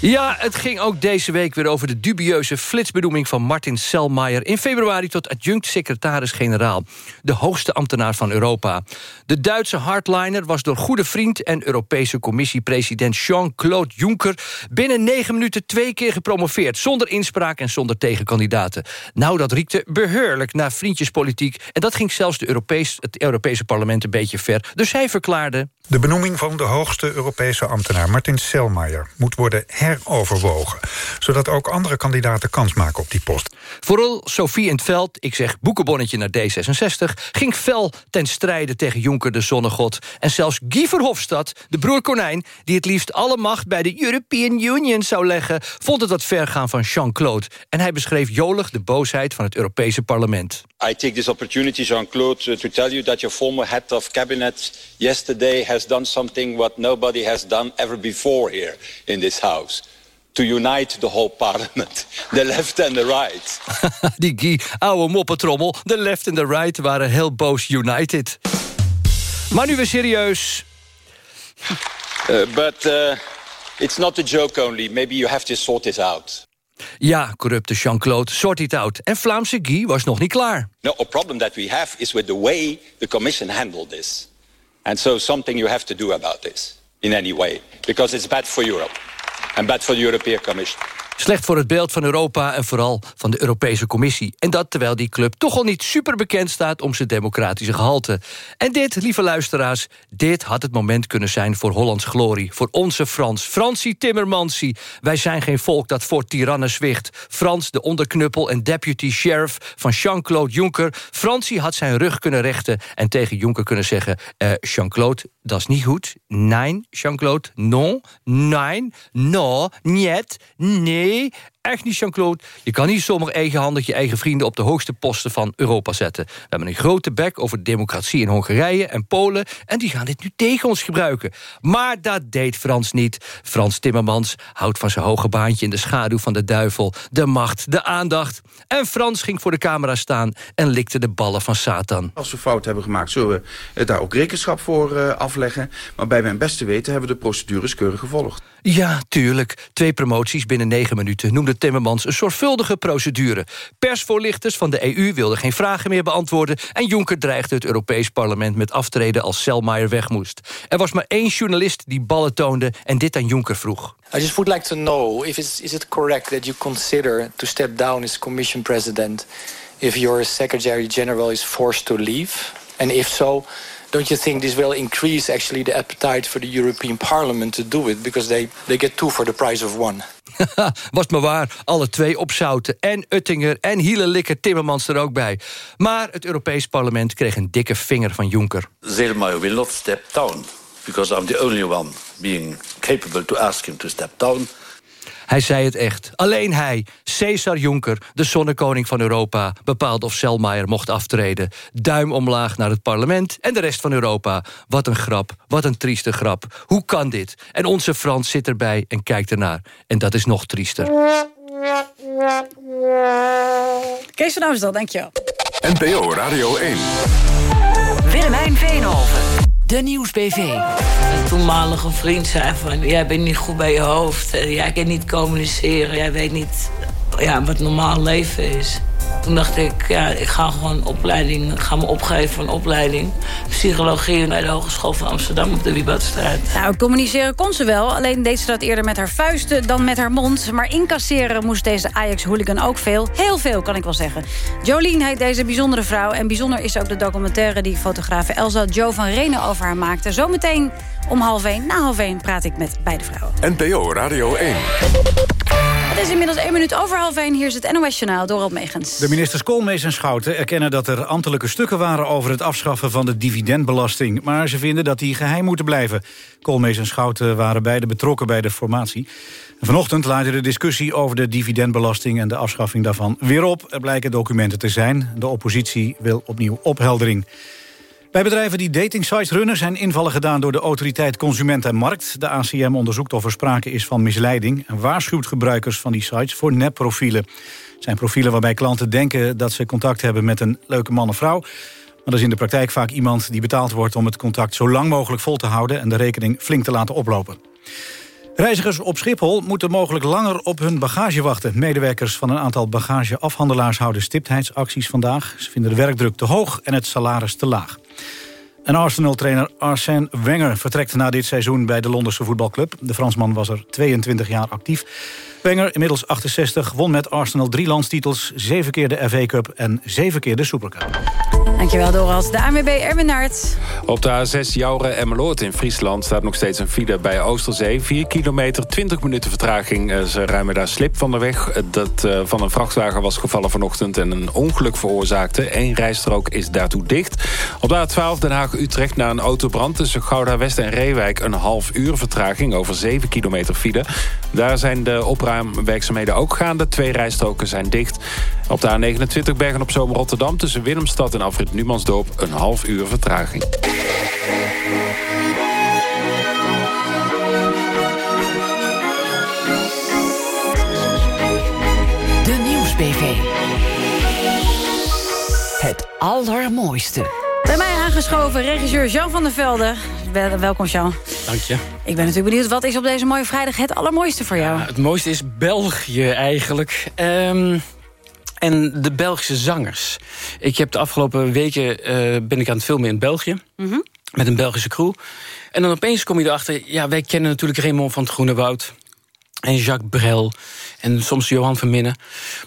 Ja, het ging ook deze week weer over de dubieuze flitsbenoeming van Martin Selmayr... in februari tot adjunct-secretaris-generaal. De hoogste ambtenaar van Europa. De Duitse hardliner was door goede vriend... en Europese commissiepresident Jean-Claude Juncker... binnen negen minuten twee keer gepromoveerd... zonder inspraak en zonder tegenkandidaten. Nou, dat riekte beheerlijk naar vriendjespolitiek... en dat ging zelfs de Europees, het Europese parlement een beetje ver. Dus hij verklaarde... De benoeming van de hoogste Europese ambtenaar Martin Selmayr... moet worden heroverwogen, zodat ook andere kandidaten kans maken op die post. Vooral Sophie in het veld, ik zeg boekenbonnetje naar D66... ging fel ten strijde tegen Jonker de zonnegod. En zelfs Guy Verhofstadt, de broer Konijn... die het liefst alle macht bij de European Union zou leggen... vond het wat ver gaan van Jean-Claude. En hij beschreef jolig de boosheid van het Europese parlement. I take this opportunity, Jean-Claude, to tell you that your former head of cabinet yesterday has done something what nobody has done ever before here in this house. To unite the whole parliament, (laughs) the left and the right. (laughs) Die Guy, oude moppetrommel, de left en de right waren heel boos united. Maar nu weer serieus. Uh, (laughs) but uh, it's not a joke only. Maybe you have to sort this out. Ja, corrupte Jean-Claude, sort it out. En Vlaamse Guy was nog niet klaar. No, a problem that we have is with the way the Commission handled this. And so something you have to do about this, in any way. Because it's bad for Europe. And bad for the European Commission. Slecht voor het beeld van Europa en vooral van de Europese Commissie. En dat terwijl die club toch al niet super bekend staat... om zijn democratische gehalte. En dit, lieve luisteraars, dit had het moment kunnen zijn... voor Hollands glorie, voor onze Frans. Fransie Timmermansie. Wij zijn geen volk dat voor tirannen zwicht. Frans, de onderknuppel en deputy sheriff van Jean-Claude Juncker. Fransie had zijn rug kunnen rechten en tegen Juncker kunnen zeggen... Uh, Jean-Claude, dat is niet goed. Nein, Jean-Claude, non, nein, no, niet, nee... Okay. Echt niet, Jean-Claude. Je kan niet zomaar eigenhandig je eigen vrienden... op de hoogste posten van Europa zetten. We hebben een grote bek over democratie in Hongarije en Polen... en die gaan dit nu tegen ons gebruiken. Maar dat deed Frans niet. Frans Timmermans houdt van zijn hoge baantje in de schaduw van de duivel. De macht, de aandacht. En Frans ging voor de camera staan en likte de ballen van Satan. Als we fout hebben gemaakt, zullen we daar ook rekenschap voor uh, afleggen. Maar bij mijn beste weten hebben we de procedures keurig gevolgd. Ja, tuurlijk. Twee promoties binnen negen minuten noemde Timmermans een zorgvuldige procedure. Persvoorlichters van de EU wilden geen vragen meer beantwoorden... en Juncker dreigde het Europees Parlement met aftreden als Selmayr weg moest. Er was maar één journalist die ballen toonde en dit aan Juncker vroeg. I just would like to know if it's, is it correct that you consider to step down as Commission President if your Secretary General is forced to leave? And if so, don't you think this will increase actually the appetite for the European Parliament to do it because they, they get two for the price of one? (laughs) Was maar waar, alle twee opzouten. En Uttinger en Hielelikker Timmermans er ook bij. Maar het Europees Parlement kreeg een dikke vinger van Juncker. Zelmayr will not step down because I'm the only one being capable to ask him to step down. Hij zei het echt. Alleen hij, Cesar Juncker, de zonnekoning van Europa... bepaalde of Selmayr mocht aftreden. Duim omlaag naar het parlement en de rest van Europa. Wat een grap, wat een trieste grap. Hoe kan dit? En onze Frans zit erbij en kijkt ernaar. En dat is nog triester. Kees van Amstel, dankjewel. NPO Radio 1. Willemijn Veenhoven. De Nieuwsbv. Een toenmalige vriend zei van... jij bent niet goed bij je hoofd. Jij kan niet communiceren. Jij weet niet ja, wat normaal leven is. Toen dacht ik, ja, ik ga gewoon opleiding, ga me opgeven voor een opleiding. Psychologie bij de Hogeschool van Amsterdam op de Wieboudstraat. Nou, communiceren kon ze wel. Alleen deed ze dat eerder met haar vuisten dan met haar mond. Maar incasseren moest deze Ajax-hooligan ook veel. Heel veel, kan ik wel zeggen. Jolien heet deze bijzondere vrouw. En bijzonder is ook de documentaire die fotografe Elsa Jo van Renen over haar maakte. Zometeen om half één, na half één, praat ik met beide vrouwen. NPO Radio 1. Het is inmiddels één minuut over half één. Hier is het NOS-journaal, Dorald Megens. De ministers Koolmees en Schouten erkennen dat er ambtelijke stukken waren... over het afschaffen van de dividendbelasting. Maar ze vinden dat die geheim moeten blijven. Koolmees en Schouten waren beide betrokken bij de formatie. Vanochtend laaide de discussie over de dividendbelasting... en de afschaffing daarvan weer op. Er blijken documenten te zijn. De oppositie wil opnieuw opheldering. Bij bedrijven die datingsites runnen zijn invallen gedaan door de autoriteit Consument en Markt. De ACM onderzoekt of er sprake is van misleiding en waarschuwt gebruikers van die sites voor nepprofielen. Het zijn profielen waarbij klanten denken dat ze contact hebben met een leuke man of vrouw. Maar dat is in de praktijk vaak iemand die betaald wordt om het contact zo lang mogelijk vol te houden en de rekening flink te laten oplopen. Reizigers op Schiphol moeten mogelijk langer op hun bagage wachten. Medewerkers van een aantal bagageafhandelaars houden stiptheidsacties vandaag. Ze vinden de werkdruk te hoog en het salaris te laag. En Arsenal-trainer Arsène Wenger vertrekt na dit seizoen bij de Londense voetbalclub. De Fransman was er 22 jaar actief. Wenger, inmiddels 68, won met Arsenal drie landstitels... zeven keer de FA Cup en zeven keer de Supercup. Dankjewel, Dorald. De ANWB Erwin Naert. Op de A6 Jouren Emmeloord in Friesland staat nog steeds een file bij Oosterzee. 4 kilometer, 20 minuten vertraging. Eh, ze ruimen daar slip van de weg. Eh, dat uh, van een vrachtwagen was gevallen vanochtend en een ongeluk veroorzaakte. Eén rijstrook is daartoe dicht. Op de A12 Den Haag-Utrecht na een autobrand tussen Gouda West en Reewijk... een half uur vertraging over 7 kilometer file. Daar zijn de opruimwerkzaamheden ook gaande. Twee rijstroken zijn dicht. Op de A29 Bergen op Zomer Rotterdam tussen Willemstad en Afrit Numansdorp een half uur vertraging. De Nieuwsbv. Het allermooiste. Bij mij aangeschoven regisseur Jean van der Velde. Welkom Jean. Dank je. Ik ben natuurlijk benieuwd, wat is op deze mooie vrijdag het allermooiste voor jou? Ja, het mooiste is België eigenlijk. Um, en de Belgische zangers. Ik heb de afgelopen weken uh, ben ik aan het filmen in België. Mm -hmm. Met een Belgische crew. En dan opeens kom je erachter... ja, wij kennen natuurlijk Raymond van het Groene Woud. En Jacques Brel. En soms Johan van Minnen.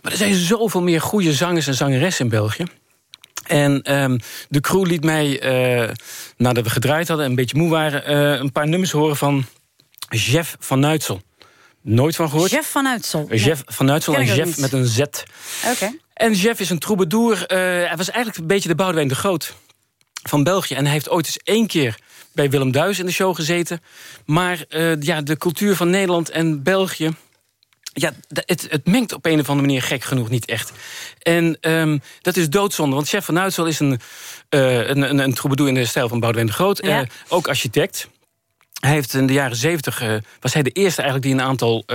Maar er zijn zoveel meer goede zangers en zangeressen in België. En um, de crew liet mij, uh, nadat we gedraaid hadden... en een beetje moe waren... Uh, een paar nummers horen van Jeff van Nuitsel. Nooit van gehoord. Jeff van Uitsel. Jeff van Uitsel en Jeff met een Z. Oké. Okay. En Jeff is een troubadour. Uh, hij was eigenlijk een beetje de Boudewijn de Groot van België. En hij heeft ooit eens één keer bij Willem Duis in de show gezeten. Maar uh, ja, de cultuur van Nederland en België... ja, het, het mengt op een of andere manier gek genoeg niet echt. En um, dat is doodzonde, want Chef van Uitsel is een, uh, een, een, een troubadour in de stijl van Boudewijn de Groot. Ja. Uh, ook architect. Hij heeft in de jaren zeventig uh, was hij de eerste eigenlijk die een aantal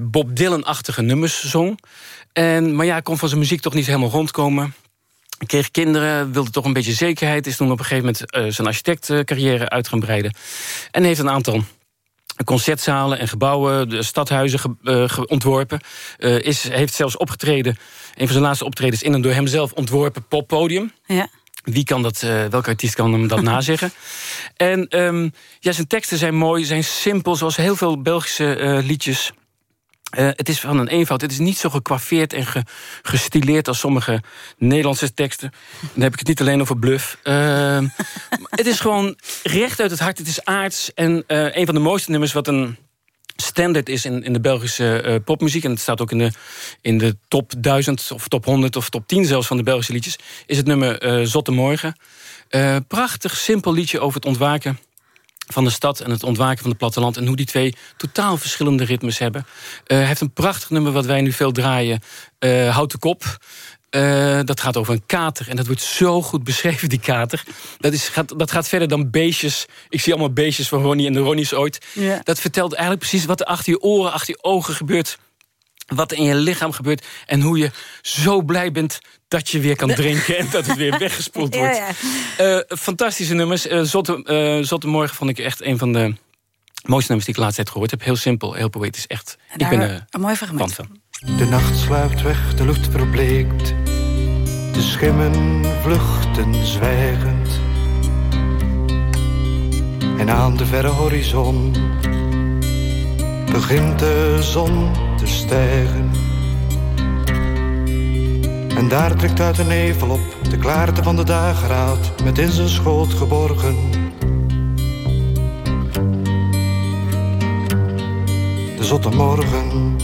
Bob Dylan-achtige nummers zong. En, maar ja, kon van zijn muziek toch niet helemaal rondkomen. Kreeg kinderen, wilde toch een beetje zekerheid. Is toen op een gegeven moment zijn architectcarrière uit gaan breiden. En heeft een aantal concertzalen en gebouwen, de stadhuizen ge, ontworpen. Uh, is, heeft zelfs opgetreden, een van zijn laatste optredens... in een door hemzelf ontworpen poppodium. Ja. Wie kan dat, uh, welke artiest kan hem dat (laughs) nazeggen? En um, ja, zijn teksten zijn mooi, zijn simpel... zoals heel veel Belgische liedjes... Uh, het is van een eenvoud. Het is niet zo gekwaffeerd en ge, gestileerd als sommige Nederlandse teksten. Dan heb ik het niet alleen over bluff. Uh, (laughs) het is gewoon recht uit het hart. Het is aards. En uh, een van de mooiste nummers wat een standaard is in, in de Belgische popmuziek... en het staat ook in de, in de top 1000 of top 100 of top 10 zelfs van de Belgische liedjes... is het nummer Zotte Morgen. prachtig, simpel liedje over het ontwaken van de stad en het ontwaken van het platteland... en hoe die twee totaal verschillende ritmes hebben. Hij heeft een prachtig nummer wat wij nu veel draaien. Houd de kop. Uh, dat gaat over een kater. En dat wordt zo goed beschreven, die kater. Dat, is, gaat, dat gaat verder dan beestjes. Ik zie allemaal beestjes van Ronnie en de Ronnies ooit. Ja. Dat vertelt eigenlijk precies wat er achter je oren, achter je ogen gebeurt wat er in je lichaam gebeurt... en hoe je zo blij bent dat je weer kan (laughs) drinken... en dat het weer weggespoeld wordt. Ja, ja. Uh, fantastische nummers. Uh, Zotte, uh, Zotte Morgen vond ik echt een van de mooiste nummers... die ik laatst tijd gehoord heb. Heel simpel, heel poëtisch. Echt. ik ben er een mooi fragment van. De nacht sluipt weg, de lucht verbleekt. Schimmen vluchten zwijgend. En aan de verre horizon begint de zon te stijgen. En daar trekt uit de nevel op de klaarte van de dageraad, met in zijn schoot geborgen. De zotte morgen.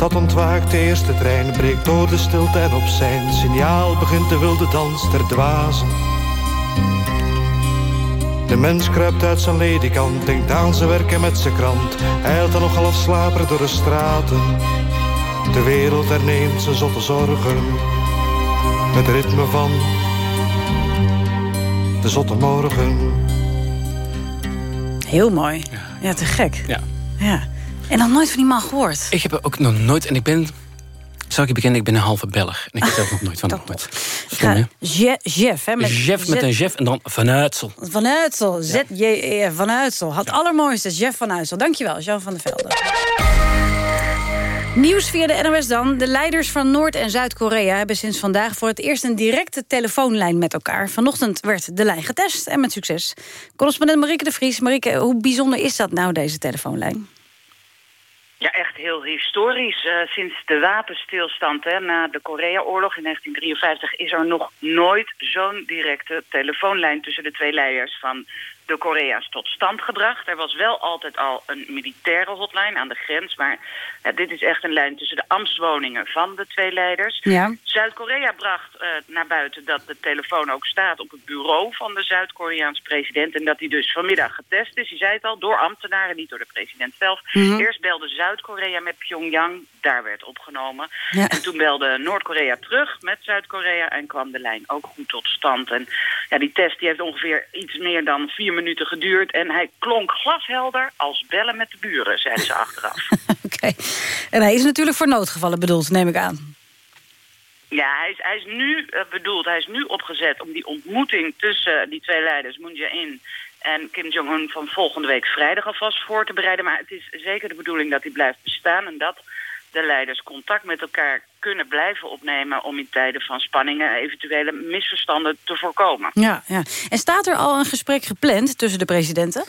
Stad ontwaakt, de eerste trein breekt door de stilte en op zijn signaal begint de wilde dans der dwazen. De mens kruipt uit zijn ledikant, denkt aan zijn werk met zijn krant. Eilt dan nog half slaper door de straten. De wereld herneemt zijn zotte zorgen. Het ritme van de zotte morgen. Heel mooi. Ja, te gek. Ja. ja. En nog nooit van die man gehoord? Ik heb er ook nog nooit... En ik ben zal ik je bekennen, ik ben een halve Belg. En ik heb er ook nog nooit van (laughs) gehoord. Jeff, hè? Met Jeff met een Jeff en dan Van Uitsel. Van Uitsel, Z-J-E Van Uitsel. Had allermooiste, Jeff Van Uitsel. Dankjewel, Jan van der Velde. Nieuws via de NOS dan. De leiders van Noord- en Zuid-Korea hebben sinds vandaag... voor het eerst een directe telefoonlijn met elkaar. Vanochtend werd de lijn getest en met succes. Correspondent Marieke de Vries. Marieke, hoe bijzonder is dat nou, deze telefoonlijn? Ja, echt heel historisch. Uh, sinds de wapenstilstand hè, na de Korea-oorlog in 1953... is er nog nooit zo'n directe telefoonlijn tussen de twee leiders van de Korea's tot stand gebracht. Er was wel altijd al een militaire hotline aan de grens... maar dit is echt een lijn tussen de ambtswoningen van de twee leiders. Ja. Zuid-Korea bracht uh, naar buiten dat de telefoon ook staat... op het bureau van de Zuid-Koreaanse president... en dat die dus vanmiddag getest is. Je zei het al, door ambtenaren, niet door de president zelf. Mm -hmm. Eerst belde Zuid-Korea met Pyongyang, daar werd opgenomen. Ja. En toen belde Noord-Korea terug met Zuid-Korea... en kwam de lijn ook goed tot stand. En ja, die test die heeft ongeveer iets meer dan vier minuten minuten geduurd. En hij klonk glashelder als bellen met de buren, zeiden ze achteraf. (laughs) Oké. Okay. En hij is natuurlijk voor noodgevallen bedoeld, neem ik aan. Ja, hij is, hij is nu uh, bedoeld, hij is nu opgezet om die ontmoeting tussen uh, die twee leiders, Moon Jae-in en Kim Jong-un van volgende week vrijdag alvast voor te bereiden. Maar het is zeker de bedoeling dat hij blijft bestaan en dat de leiders contact met elkaar kunnen blijven opnemen... om in tijden van spanningen eventuele misverstanden te voorkomen. Ja, ja. En staat er al een gesprek gepland tussen de presidenten?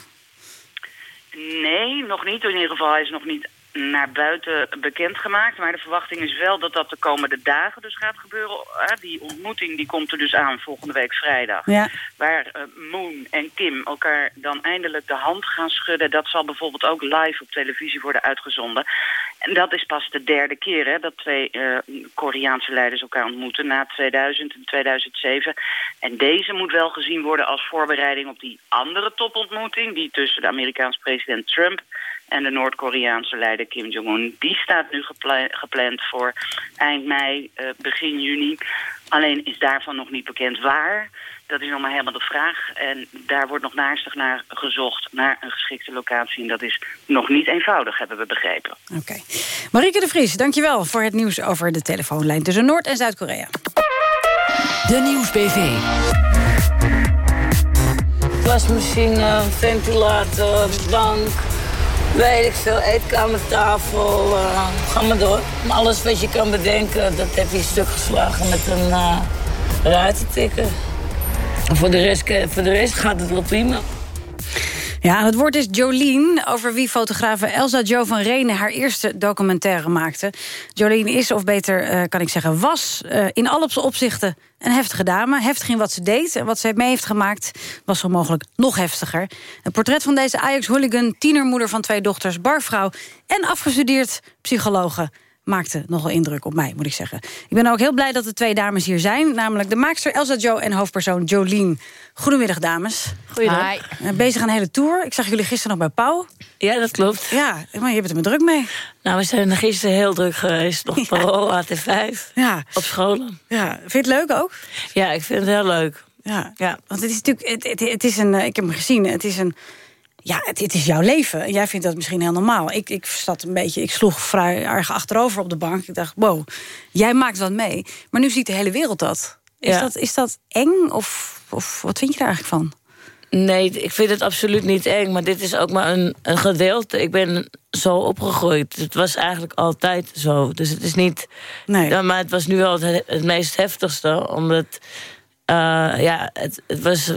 Nee, nog niet. In ieder geval, hij is nog niet naar buiten bekendgemaakt. Maar de verwachting is wel dat dat de komende dagen dus gaat gebeuren. Die ontmoeting die komt er dus aan volgende week vrijdag. Ja. Waar uh, Moon en Kim elkaar dan eindelijk de hand gaan schudden. Dat zal bijvoorbeeld ook live op televisie worden uitgezonden. En dat is pas de derde keer hè, dat twee uh, Koreaanse leiders elkaar ontmoeten. Na 2000 en 2007. En deze moet wel gezien worden als voorbereiding op die andere topontmoeting. Die tussen de Amerikaanse president Trump En de Noord-Koreaanse leider Kim Jong-un, die staat nu gepla gepland voor eind mei, uh, begin juni. Alleen is daarvan nog niet bekend waar. Dat is nog maar helemaal de vraag. En daar wordt nog naastig naar gezocht, naar een geschikte locatie. En dat is nog niet eenvoudig, hebben we begrepen. Oké. Okay. Marieke de Vries, dankjewel voor het nieuws over de telefoonlijn tussen Noord- en Zuid-Korea. De Nieuwsbv. Wasmachine, ventilator, bank, weet ik veel, eetkamertafel, uh, ga maar door. Alles wat je kan bedenken, dat heb je stuk geslagen met een uh, ruitentikker. Voor de, rest, voor de gaat het wel prima. Ja, het woord is Jolien, over wie fotografe Elsa Jo van Renen... haar eerste documentaire maakte. Jolien is, of beter uh, kan ik zeggen, was uh, in alle opzichten een heftige dame. Heftig in wat ze deed en wat ze mee heeft gemaakt... was zo mogelijk nog heftiger. Een portret van deze Ajax-hooligan, tienermoeder van twee dochters... barvrouw en afgestudeerd psychologe maakte nogal indruk op mij, moet ik zeggen. Ik ben ook heel blij dat de twee dames hier zijn. Namelijk de maakster Elsa Jo en hoofdpersoon Jolien. Goedemiddag, dames. Goeiedag. Hi. Bezig aan een hele tour. Ik zag jullie gisteren nog bij Pauw. Ja, dat klopt. Ja, maar je bent er met druk mee. Nou, we zijn gisteren heel druk geweest. Nog (laughs) Parool, AT5. Ja. Op scholen. Ja. Vind je het leuk ook? Ja, ik vind het heel leuk. Ja, ja. want het is natuurlijk... Het, het, het is een, ik heb hem gezien, het is een ja, het, het, is jouw leven. Jij vindt dat misschien heel normaal. Ik, ik zat een beetje, ik sloeg vrij erg achterover op de bank. Ik dacht, wow, jij maakt wat mee. Maar nu ziet de hele wereld dat. Is, Ja. dat, is dat eng of, of wat vind je er eigenlijk van? Nee, ik vind het absoluut niet eng. Maar dit is ook maar een, een gedeelte. Ik ben zo opgegroeid. Het was eigenlijk altijd zo. Dus het is niet... Nee. Maar het was nu wel het, het meest heftigste. Omdat... eh, ja, het, het was...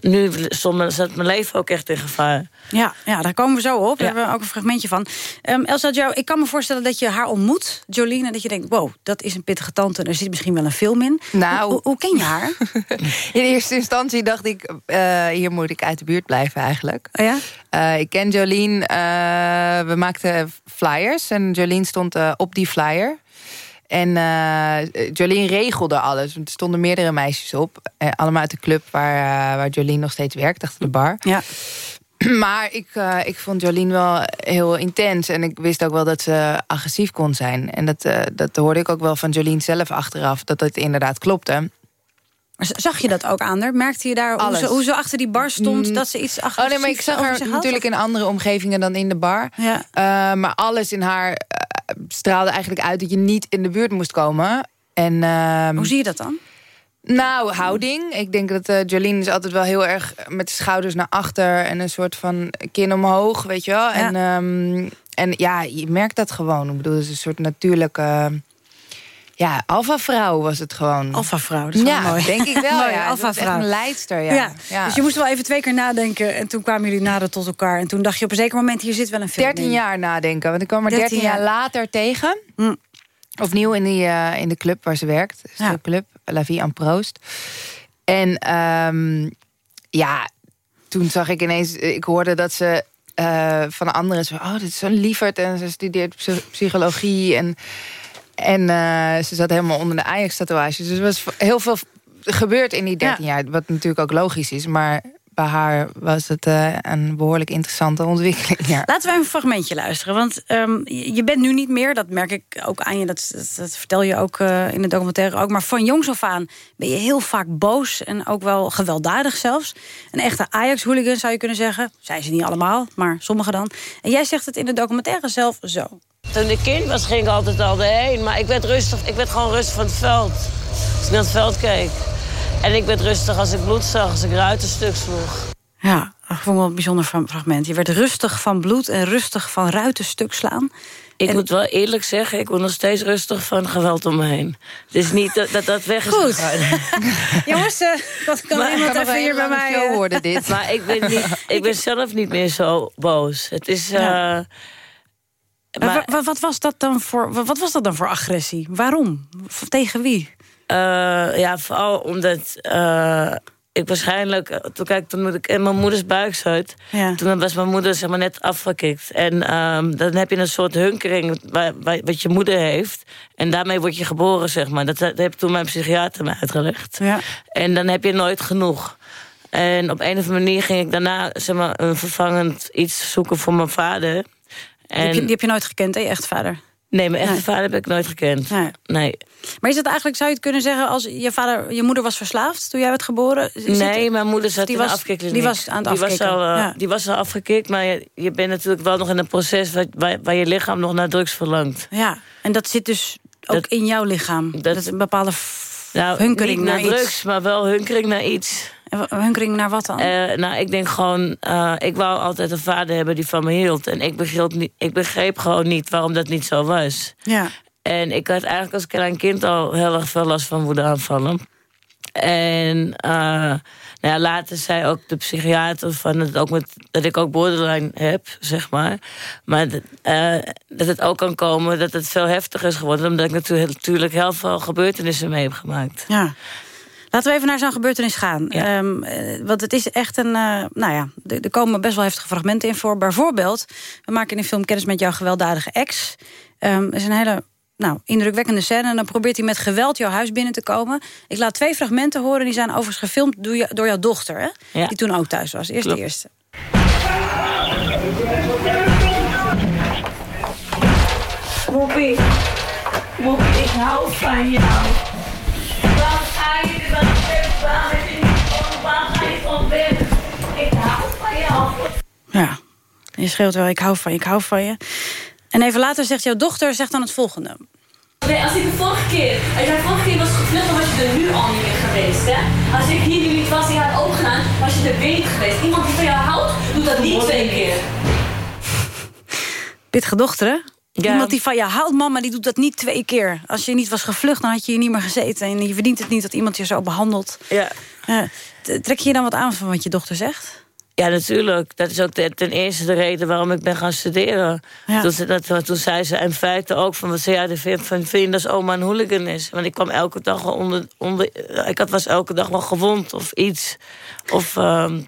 Nu stond, mijn- zat mijn leven ook echt in gevaar. Ja, ja daar komen we zo op. Daar hebben we ook een fragmentje van. Ehm Elsa Jo, ik kan me voorstellen dat je haar ontmoet, Jolien... en dat je denkt, wow, dat is een pittige tante... en er zit misschien wel een film in. Nou. Hoe, hoe ken je haar? (laughs) In eerste instantie dacht ik, eh, hier moet ik uit de buurt blijven eigenlijk. Oh ja? Eh, ik ken Jolien, eh, we maakten flyers en Jolien stond eh, op die flyer. En eh Jolien regelde alles. Er stonden meerdere meisjes op. eh, allemaal uit de club waar, eh, waar Jolien nog steeds werkt, achter de bar. Ja. (clears throat) Maar ik, ik vond Jolien wel heel intens. En ik wist ook wel dat ze agressief kon zijn. En dat, dat hoorde ik ook wel van Jolien zelf achteraf. Dat het inderdaad klopte. Zag je dat ook aan haar? Merkte je daar hoe ze, hoe ze achter die bar stond... Mm. dat ze iets achter Oh nee, maar ik zag haar natuurlijk in andere omgevingen dan in de bar. Ja. Maar alles in haar straalde eigenlijk uit dat je niet in de buurt moest komen. En, ehm, Hoe zie je dat dan? Nou, houding. Ik denk dat eh Jolien is altijd wel heel erg met de schouders naar achter... en een soort van kin omhoog, weet je wel. En, ehm, en ja, je merkt dat gewoon. Ik bedoel, het is een soort natuurlijke... Ja, alfa-vrouw was het gewoon. Alfa-vrouw, dat is wel ja, mooi. denk ik wel. (laughs) Mooi, ja. Alfa-vrouw. echt een leidster, ja. Ja. Dus je moest wel even twee keer nadenken... en toen kwamen jullie nader tot elkaar. En toen dacht je op een zeker moment, hier zit wel een film 13 in. jaar nadenken. Want ik kwam er 13 13 jaar later tegen. Opnieuw in, die, eh, in de club waar ze werkt. Dus de club, La Vie en Proost. En ehm, ja, toen zag ik ineens... Ik hoorde dat ze eh, van anderen... Zo, oh, dit is zo'n lieverd en ze studeert psy- psychologie. En, en eh, ze zat helemaal onder de Ajax-tatoeages. Dus er was heel veel gebeurd in die 13 jaar. Wat natuurlijk ook logisch is. Maar bij haar was het eh, een behoorlijk interessante ontwikkeling. Ja. Laten we een fragmentje luisteren. Want ehm, je bent nu niet meer, dat merk ik ook aan je... dat, dat, dat vertel je ook eh, in de documentaire ook... maar van jongs af aan ben je heel vaak boos... en ook wel gewelddadig zelfs. Een echte Ajax-hooligan zou je kunnen zeggen. Zijn ze niet allemaal, maar sommigen dan. En jij zegt het in de documentaire zelf zo. Toen ik kind was, ging ik altijd al erheen. Maar ik werd rustig. Ik werd gewoon rustig van het veld. Als ik naar het veld keek. En ik werd rustig als ik bloed zag, als ik ruiten stuk sloeg. Ja, dat vond ik wel een bijzonder fra- fragment. Je werd rustig van bloed en rustig van ruiten stuk slaan. Ik moet wel eerlijk zeggen, ik word nog steeds rustig van geweld om me heen. Het is niet dat dat, dat weg is Goed. gegaan. (laughs) Jongens, eh, wat kan Maar- iemand kan even hier bij mij... eh, worden, dit. Maar ik ben, niet, ik ben (laughs) zelf niet meer zo boos. Het is... eh, Ja. Maar maar- wa- wa- wat, was dat dan voor, wa- wat was dat dan voor agressie? Waarom? Tegen wie? Eh, ja, vooral omdat eh, ik waarschijnlijk... eh, Toen, kijk, toen ik in mijn moeders buik zat... Ja. toen was mijn moeder zeg maar, net afgekikt. En ehm, dan heb je een soort hunkering waar, waar- wat je moeder heeft. En daarmee word je geboren, zeg maar. Dat, dat heb toen mijn psychiater me uitgelegd. Ja. En dan heb je nooit genoeg. En op een of andere manier ging ik daarna zeg maar, een vervangend iets zoeken voor mijn vader. Die, heb je, die heb je nooit gekend, hè, je echt vader? Nee, mijn echte Nee. vader heb ik nooit gekend. Nee. Nee. Maar is het eigenlijk, zou je het kunnen zeggen... als je, vader, je moeder was verslaafd toen jij werd geboren? Is het- Nee, mijn moeder zat die in was-. Die was aan het die was, al, eh, ja. die was al afgekikt, maar je, je bent natuurlijk wel nog in een proces... Waar, waar, je lichaam nog naar drugs verlangt. ja, en dat zit dus ook in jouw lichaam. Dat, is een bepaalde Nou, hunkering naar, naar, iets. drugs, maar wel hunkering naar iets. Hunkering naar wat dan? Eh, nou, ik denk gewoon... eh, ik wou altijd een vader hebben die van me hield. En ik begreep, niet, ik begreep gewoon niet waarom dat niet zo was. ja. En ik had eigenlijk als klein kind al heel erg veel last van woedeaanvallen. En eh, nou ja, later zei ook de psychiater van het ook met, dat ik ook borderline heb, zeg maar. Maar dat, dat het ook kan komen dat het veel heftiger is geworden... omdat ik natuurlijk, natuurlijk heel veel gebeurtenissen mee heb gemaakt. Ja. Laten we even naar zo'n gebeurtenis gaan. Ehm, eh, want het is echt een... eh, nou ja, er, komen best wel heftige fragmenten in voor. Bijvoorbeeld, we maken in de film kennis met jouw gewelddadige ex. Ehm er is een hele nou, indrukwekkende scène. En dan probeert hij met geweld jouw huis binnen te komen. Ik laat twee fragmenten horen. Die zijn overigens gefilmd door, jouw dochter. Hè? Ja. Die toen ook thuis was. Eerst de eerste. Moppie, Moppie, ik hou van jou. Waarom heb je niet Waarom ga je van weg? Ik hou van jou. Ja. Je schreeuwt wel, ik hou van je, ik hou van je. En even later zegt jouw dochter zegt dan het volgende. Nee, als ik de vorige keer, als jij de vorige keer was gevlucht, dan was je er nu al niet meer geweest, hè? Als ik hier nu niet was, die had open gedaan, was je er weer niet geweest. Iemand die van jou houdt, doet dat niet twee keer. Pittige dochter, hè? Ja. Iemand die van je houdt, mama, die doet dat niet twee keer. Als je niet was gevlucht, dan had je hier niet meer gezeten. En je verdient het niet dat iemand je zo behandelt. Ja. Eh, trek je je dan wat aan van wat je dochter zegt? Ja, natuurlijk. Dat is ook de- ten eerste de reden waarom ik ben gaan studeren. Ja. Toen, dat, toen zei ze in feite ook van... wat zei jij ervan van vind als oma een hooligan is? Want ik kwam elke dag wel onder... onder ik had, was elke dag wel gewond of iets. Of, ehm,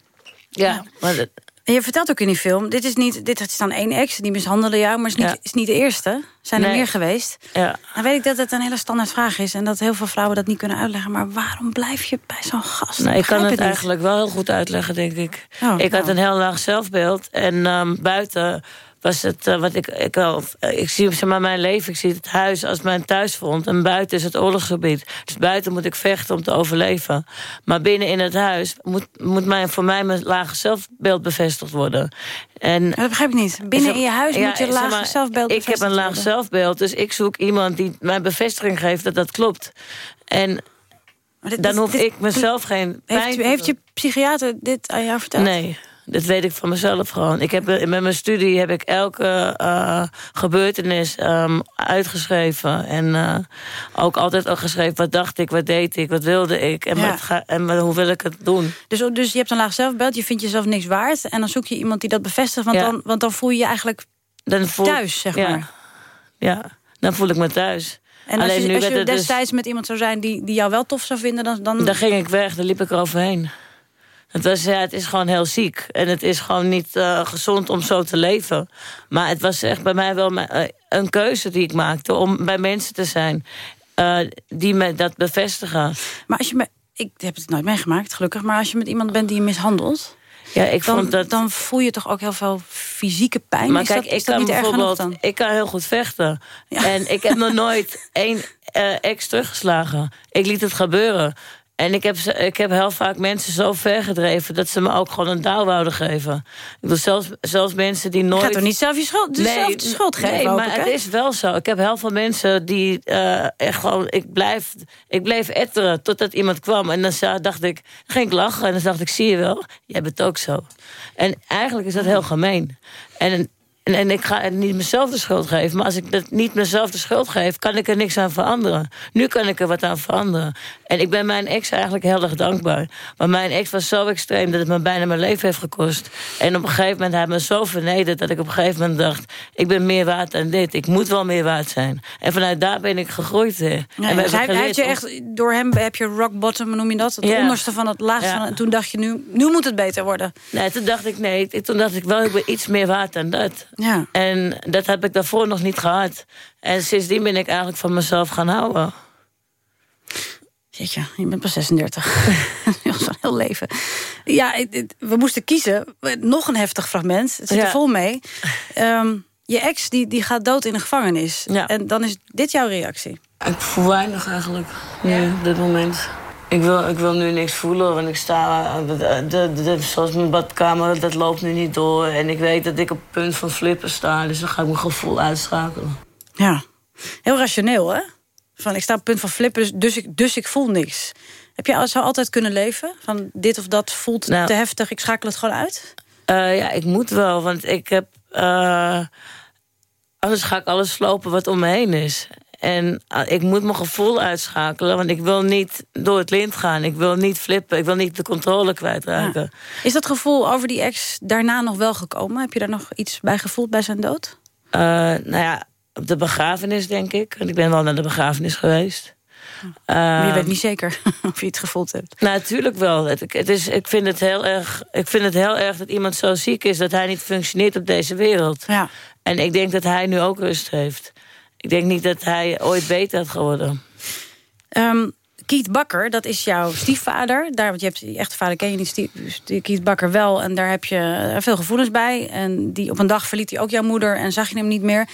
ja, maar dat- En je vertelt ook in die film, dit is, niet, dit is dan één ex, die mishandelde jou... maar is niet, Ja. is niet de eerste. Zijn er Nee. meer geweest? ja. Dan weet ik dat het een hele standaard vraag is... en dat heel veel vrouwen dat niet kunnen uitleggen. Maar waarom blijf je bij zo'n gast? Nou, ik kan het eigenlijk wel heel goed uitleggen, denk ik. Oh, ik had nou. een heel laag zelfbeeld. En ehm, buiten was het eh, wat ik... Ik, wel, eh, ik zie zeg maar, mijn leven, ik zie het huis als mijn thuisfront. En buiten is het oorlogsgebied. Dus buiten moet ik vechten om te overleven. Maar binnen in het huis moet, moet mijn, voor mij mijn lage zelfbeeld bevestigd worden. En, dat begrijp ik niet. Binnen in je huis moet je zeg laag maar, zelfbeeld Ik heb een laag worden. zelfbeeld, dus ik zoek iemand die mij bevestiging geeft dat dat klopt. En dit- dan hoef dit- ik mezelf geen pijn Heeft, te heeft je psychiater dit aan jou verteld? Nee, dat weet ik van mezelf gewoon. Ik heb, met mijn studie heb ik elke eh, gebeurtenis ehm, uitgeschreven. En eh, ook altijd al geschreven, wat dacht ik, wat deed ik, wat wilde ik... en, Ja. wat ga, en hoe wil ik het doen. Dus, dus je hebt een laag zelfbeeld, je vindt jezelf niks waard... en dan zoek je iemand die dat bevestigt, want, Ja. dan, want dan voel je je eigenlijk Dan voel, thuis, zeg ja, maar. Ja, dan voel ik me thuis. En als je, nu als je dus- destijds met iemand zou zijn die, die jou wel tof zou vinden... dan, dan... Dan ging ik weg, dan liep ik eroverheen. Het, was, ja, het is gewoon heel ziek. En het is gewoon niet eh, gezond om zo te leven. Maar het was echt bij mij wel eh, een keuze die ik maakte... om bij mensen te zijn eh, die me dat bevestigen. Maar als je me, ik heb het nooit meegemaakt, gelukkig... maar als je met iemand bent die je mishandelt... Ja, ik dan, vond dat... dan voel je toch ook heel veel fysieke pijn? Maar is kijk, dat, ik dat kan niet bijvoorbeeld... dan? Ik kan heel goed vechten. En ik heb nog nooit (laughs) één eh, ex teruggeslagen. Ik liet het gebeuren. En ik heb, ik heb heel vaak mensen zo ver gedreven... dat ze me ook gewoon een daal wouden geven. Ik bedoel, zelfs, zelfs mensen die nooit... gaat toch niet zelf je schuld, dus zelf de schuld geven, Nee, maar het is wel zo. Ik heb heel veel mensen die eh, echt gewoon... Ik, blijf, ik bleef etteren totdat iemand kwam. En dan dacht ik, ging ik lachen. En dan dacht ik, zie je wel, jij bent ook zo. En eigenlijk is dat heel gemeen. En... En, en ik ga niet mezelf de schuld geven. Maar als ik dat niet mezelf de schuld geef, kan ik er niks aan veranderen. Nu kan ik er wat aan veranderen. En ik ben mijn ex eigenlijk heel erg dankbaar. Maar mijn ex was zo extreem dat het me bijna mijn leven heeft gekost. En op een gegeven moment hij me zo vernederd dat ik op een gegeven moment dacht: ik ben meer waard dan dit. Ik moet wel meer waard zijn. En vanuit daar ben ik gegroeid weer. En dus hij, heeft je echt, door hem heb je rock bottom, noem je dat? Het Ja. onderste van het laagste. Ja. Van, en toen dacht je, nu, nu moet het beter worden. Nee, toen dacht ik nee. Toen dacht ik wel, ik ben iets meer waard dan dat. Ja. En dat heb ik daarvoor nog niet gehad. En sindsdien ben ik eigenlijk van mezelf gaan houden. Jeetje, je bent pas 36. (laughs) Dat is een heel leven. Ja, we moesten kiezen. Nog een heftig fragment. Het zit er Ja. vol mee. Ehm, je ex die, die gaat dood in de gevangenis. En dan is dit jouw reactie. Ik voel weinig eigenlijk, nu, op dit moment. Ik wil, ik wil nu niks voelen, want ik sta... eh, De, de, de- zoals mijn badkamer, dat loopt nu niet door. En ik weet dat ik op het punt van flippen sta. Dus dan ga ik mijn gevoel uitschakelen. Ja, heel rationeel, hè? Van, ik sta op het punt van flippen, dus, dus, ik, dus ik voel niks. Heb je zo altijd kunnen leven? Van dit of dat voelt Nou. te heftig, ik schakel het gewoon uit? Eh, ja, ik moet wel, want ik heb... eh, anders ga ik alles slopen wat om me heen is. En eh, ik moet mijn gevoel uitschakelen, want ik wil niet door het lint gaan. Ik wil niet flippen, ik wil niet de controle kwijtraken. Is dat gevoel over die ex daarna nog wel gekomen? Heb je daar nog iets bij gevoeld bij zijn dood? Eh, nou ja, op de begrafenis denk ik. Want ik ben wel naar de begrafenis geweest. Maar je Eh, weet niet zeker (laughs) of je het gevoeld hebt. Natuurlijk wel. Het, het is, ik, vind het heel erg, ik vind het heel erg dat iemand zo ziek is... dat hij niet functioneert op deze wereld. Ja. En ik denk dat hij nu ook rust heeft. Ik denk niet dat hij ooit beter had geworden. Ehm Kiet Bakker, dat is jouw stiefvader. Daar, want je hebt je echte vader ken je niet, Kiet Bakker wel. En daar heb je eh, veel gevoelens bij. En die, op een dag verliet hij ook jouw moeder en zag je hem niet meer.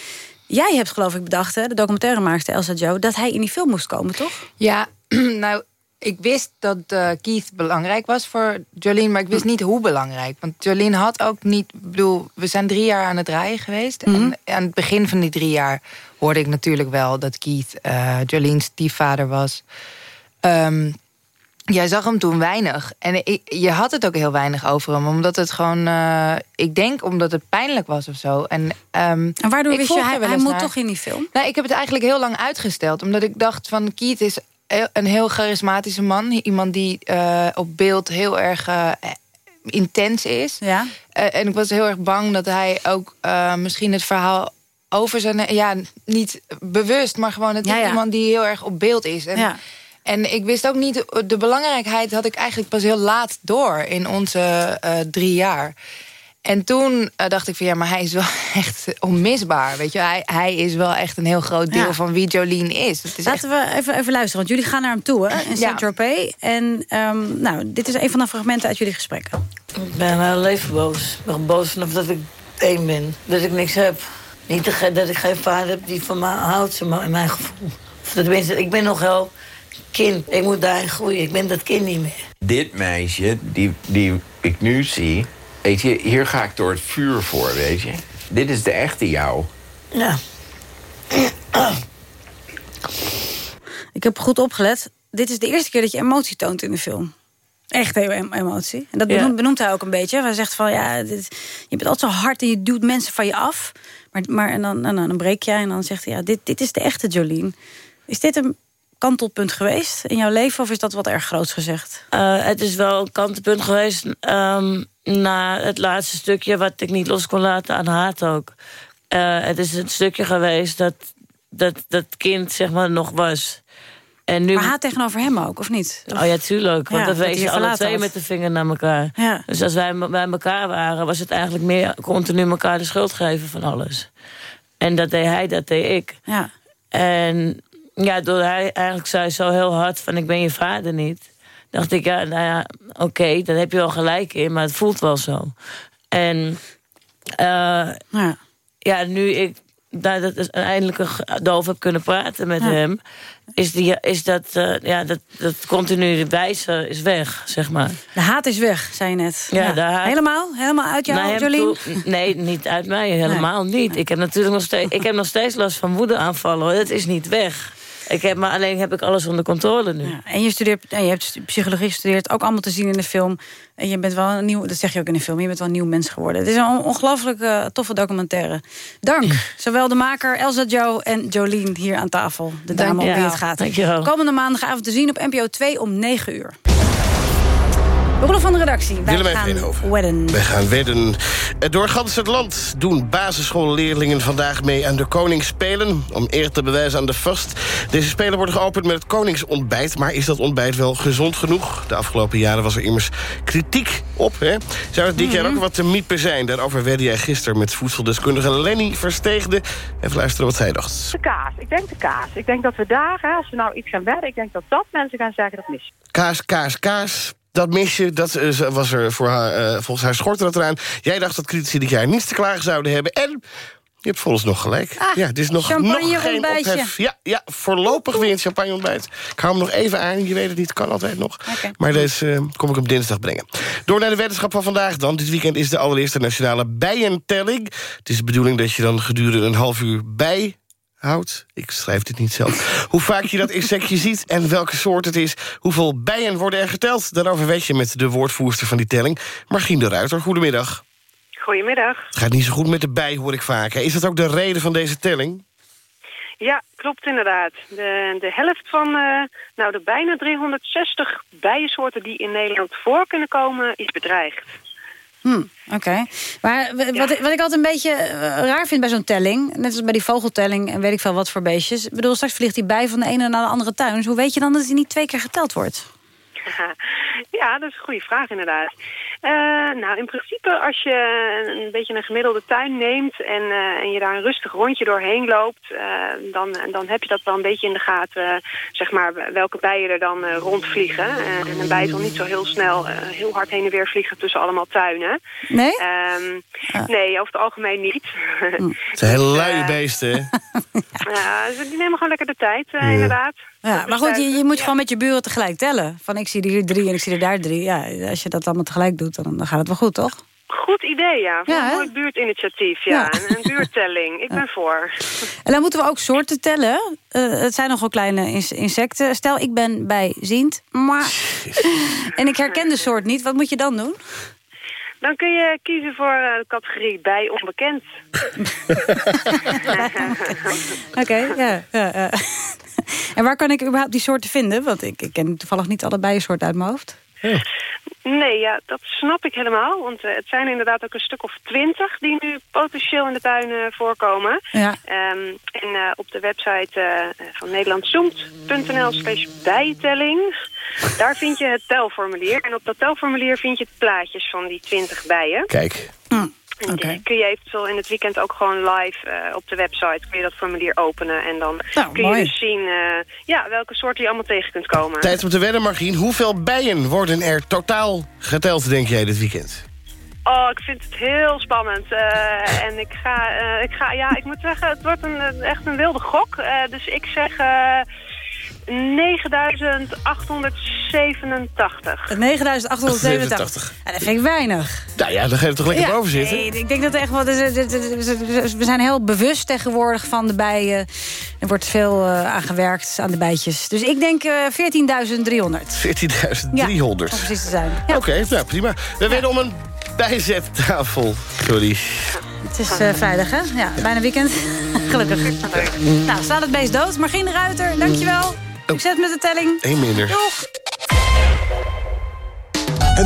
Jij hebt geloof ik bedacht, hè, de documentairemaakster Elsa Joe... dat hij in die film moest komen, toch? Ja, (clears throat) nou, ik wist dat eh, Keith belangrijk was voor Jolene... maar ik wist niet hoe belangrijk. Want Jolene had ook niet... Ik bedoel, we zijn drie jaar aan het draaien geweest. En aan het begin van die drie jaar hoorde ik natuurlijk wel... dat Keith Jolene's stiefvader was. Ehm, Jij zag hem toen weinig. En ik, je had het ook heel weinig over hem. Omdat het gewoon... eh, ik denk omdat het pijnlijk was of zo. En, ehm, En waardoor wist je, hij, hij moet naar. toch in die film? Nou, ik heb het eigenlijk heel lang uitgesteld. Omdat ik dacht van Keith is een heel charismatische man. Iemand die eh, op beeld heel erg intens is. Ja. En ik was heel erg bang dat hij ook misschien het verhaal over zijn... Ja, niet bewust, maar gewoon het Ja, is ja. iemand die heel erg op beeld is. En, Ja. en ik wist ook niet, de belangrijkheid had ik eigenlijk pas heel laat door in onze eh, drie jaar. En toen eh, dacht ik van ja, maar hij is wel (laughs) echt onmisbaar. Weet je, hij, hij is wel echt een heel groot deel Ja. van wie Jolene is. Het is Laten we even, even luisteren, want jullie gaan naar hem toe hè, in Ja. Saint-Tropez. En ehm, nou, dit is een van de fragmenten uit jullie gesprekken. Ik ben hele leven boos. Ik ben boos vanaf dat ik één ben. Dat ik niks heb. Niet dat ik geen vader heb die van mij houdt, zeg maar, in mijn gevoel. Of tenminste, ik ben nog wel kind. Ik moet daarin groeien. Ik ben dat kind niet meer. Dit meisje, die, die ik nu zie... Weet je, hier ga ik door het vuur voor, weet je. Dit is de echte jou. Ja. Ik heb goed opgelet. Dit is de eerste keer dat je emotie toont in de film. Echt heel em- emotie. En dat Ja. benoemt hij ook een beetje. Hij zegt van, ja, dit, je bent altijd zo hard en je duwt mensen van je af. Maar, en dan, dan, dan breek jij en dan zegt hij, ja, dit, dit is de echte Jolene. Is dit een kantelpunt geweest in jouw leven? Of is dat wat erg groots gezegd? Eh, het is wel een kantelpunt geweest ehm, na het laatste stukje... wat ik niet los kon laten aan haat ook. Eh, het is het stukje geweest dat dat, dat kind zeg maar nog was. En nu... Maar haat tegenover hem ook, of niet? Of- Oh ja, tuurlijk. Want Ja, dat wezen je alle twee had. met de vinger naar elkaar. Ja. Dus als wij bij elkaar waren, was het eigenlijk meer continu elkaar de schuld geven van alles. En dat deed hij, dat deed ik. Ja. En ja, door hij eigenlijk zei zo heel hard van ik ben je vader niet. Dacht ik, ja, nou ja, oké, daar heb je wel gelijk in, maar het voelt wel zo. En eh, ja. ja, nu ik daar dat is eindelijk erover heb kunnen praten met Ja. hem... is, die, is dat, eh, ja, dat, dat continu wijzen is weg, zeg maar. De haat is weg, zei je net. Ja, de haat- Helemaal? Helemaal uit jou, Jolene? toe- nee, niet uit mij, helemaal niet. Ik heb natuurlijk nog steeds, ik heb nog steeds last van woedeaanvallen. hoor. Het is niet weg. Ik heb, maar alleen heb ik alles onder controle nu. Ja, en je, studeert, en je hebt psychologie gestudeerd, ook allemaal te zien in de film. En je bent wel een nieuw, dat zeg je ook in de film, je bent wel een nieuw mens geworden. Het is een on- ongelooflijk toffe documentaire. Dank, zowel de maker Elsa Joe en Jolien hier aan tafel. De dame om wie het gaat. Dankjewel. Komende maandagavond te zien op NPO 2 om 9 uur. Roelof van de redactie. Wij Willemijn gaan wedden. We gaan wedden. Door gans het land doen basisschoolleerlingen vandaag mee aan de Koningsspelen. Om eer te bewijzen aan de vast. Deze spelen worden geopend met het Koningsontbijt. Maar is dat ontbijt wel gezond genoeg? De afgelopen jaren was er immers kritiek op. Hè? Zou het dit jaar ook wat te miepen zijn? Daarover wedde jij gisteren met voedseldeskundige Lenny Versteegde. Even luisteren wat zij dacht. De kaas. Ik denk de kaas. Ik denk dat we daar, hè, als we nou iets gaan wedden... ik denk dat dat mensen gaan zeggen dat mis. Kaas, kaas, kaas. Dat misje, dat eh, was er voor haar, eh, volgens haar schortte dat eraan. Jij dacht dat critici dit jaar niets te klagen zouden hebben. En Je hebt volgens nog gelijk. Ah, ja, het is nog, champagne nog geen ontbijtje. ophef. Ja, ja, voorlopig weer een champagne ontbijt. Ik hou hem nog even aan, je weet het niet, kan altijd nog. Maar deze eh, kom ik op dinsdag brengen. Door naar de wetenschap van vandaag dan. Dit weekend is de allereerste nationale bijentelling. Het is de bedoeling dat je dan gedurende een half uur bij houdt. Ik schrijf dit niet zelf. Hoe vaak je dat insectje ziet en welke soort het is. Hoeveel bijen worden er geteld? Daarover weet je met de woordvoerster van die telling. Margien de Ruiter, goedemiddag. Goedemiddag. Het gaat niet zo goed met de bij, hoor ik vaak. Is dat ook de reden van deze telling? Ja, klopt inderdaad. De, de helft van eh, nou, de bijna 360 bijensoorten die in Nederland voor kunnen komen, is bedreigd. Hm, Oké. Maar wat, ik- wat ik altijd een beetje eh, raar vind bij zo'n telling... net als bij die vogeltelling en weet ik veel wat voor beestjes... ik bedoel, straks vliegt die bij van de ene naar de andere tuin. Dus hoe weet je dan dat hij niet twee keer geteld wordt? (laughs) ja, dat is een goede vraag inderdaad. Eh, nou, in principe als je een beetje een gemiddelde tuin neemt... en, eh, en je daar een rustig rondje doorheen loopt... eh, dan, dan heb je dat wel een beetje in de gaten... zeg maar, welke bijen er dan eh, rondvliegen. Eh, en een bij zal niet zo heel snel eh, heel hard heen en weer vliegen... tussen allemaal tuinen. Nee? Ehm, Nee, over het algemeen niet. Het zijn hele luie beesten? (laughs) Ja, ze- die nemen gewoon lekker de tijd, inderdaad. Ja, maar goed, je, je moet gewoon met je buren tegelijk tellen. Van ik zie er hier drie en ik zie er daar drie. Ja, als je dat allemaal tegelijk doet, dan, dan gaat het wel goed, toch? Goed idee, ja. Ja, een mooi buurtinitiatief, ja. Ja. Een, een buurtelling. Ik ben voor. En dan moeten we ook soorten tellen. Eh, het zijn nogal kleine ins- insecten. Stel, ik ben bijziend, maar... (laughs) en ik herken de soort niet. Wat moet je dan doen? Dan kun je kiezen voor eh, de categorie bij onbekend. (laughs) (laughs) Oké, ja. ja, ja. En waar kan ik überhaupt die soorten vinden? Want ik, ik ken toevallig niet alle bijensoorten uit mijn hoofd. Nee, ja, dat snap ik helemaal. Want eh, het zijn inderdaad ook een stuk of twintig die nu potentieel in de tuin eh, voorkomen. Ja. Ehm, en eh, op de website eh, van nederlandzoemt.nl slash bijtelling... daar vind je het telformulier. En op dat telformulier vind je plaatjes van die twintig bijen. Kijk. En kun je eventueel in het weekend ook gewoon live eh, op de website... kun je dat formulier openen. En dan Nou, kun mooi. je dus zien eh, ja, welke soorten je allemaal tegen kunt komen. Tijd om te wedden, Margien. Hoeveel bijen worden er totaal geteld, denk jij, dit weekend? Oh, ik vind het heel spannend. Eh, en ik ga, eh, ik ga, ja, ik moet zeggen, het wordt een, een- echt een wilde gok. Eh, dus ik zeg eh 9887. 9887. Ja, dat vind ik weinig. Nou ja, dan ga je er toch lekker Ja, boven zitten? Nee, ik denk dat er echt wel. We zijn heel bewust tegenwoordig van de bijen. Er wordt veel eh, aan gewerkt aan de bijtjes. Dus ik denk eh 14.300. 14.300. Ja, om precies te zijn. Ja. Oké, nou prima. We werden om een bijzettafel. Sorry. Het is eh, veilig, hè? Ja, bijna weekend. (laughs) Gelukkig. Nou, staat het beest dood. Margien de Ruiter, dankjewel. Succes met de telling. Eén minder. Doeg.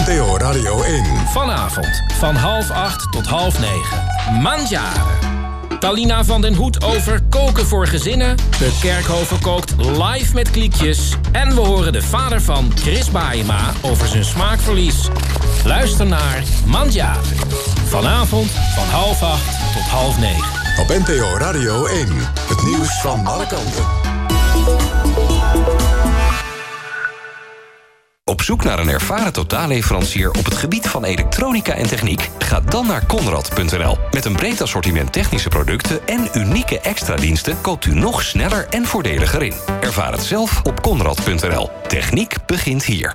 NPO Radio 1. Vanavond van half acht tot half negen. Mandjaren. Talina van den Hoed over koken voor gezinnen. De Kerkhoven kookt live met kliekjes. En we horen de vader van Chris Baayema over zijn smaakverlies. Luister naar Mandjaren. Vanavond van half acht tot half negen. Op NPO Radio 1. Het nieuws van alle kanten. Op zoek naar een ervaren totaalleverancier op het gebied van elektronica en techniek? Ga dan naar Conrad.nl. Met een breed assortiment technische producten en unieke extra diensten koopt u nog sneller en voordeliger in. Ervaar het zelf op Conrad.nl. Techniek begint hier.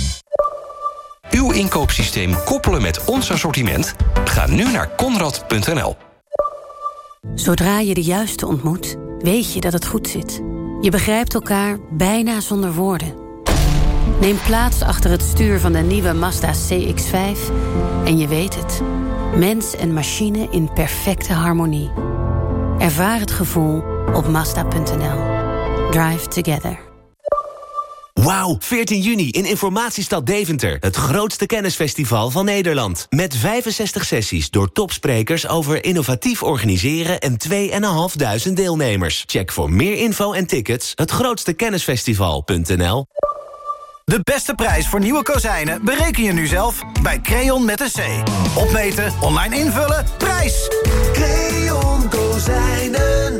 Uw inkoopsysteem koppelen met ons assortiment? Ga nu naar Conrad.nl. Zodra je de juiste ontmoet, weet je dat het goed zit. Je begrijpt elkaar bijna zonder woorden. Neem plaats achter het stuur van de nieuwe Mazda CX-5 en je weet het. Mens en machine in perfecte harmonie. Ervaar het gevoel op Mazda.nl. Drive together. Wauw, 14 juni in Informatiestad Deventer. Het grootste kennisfestival van Nederland. Met 65 sessies door topsprekers over innovatief organiseren... en 2.500 deelnemers. Check voor meer info en tickets hetgrootstekennisfestival.nl De beste prijs voor nieuwe kozijnen bereken je nu zelf bij Creon met een C. Opmeten, online invullen, prijs! Creon Kozijnen.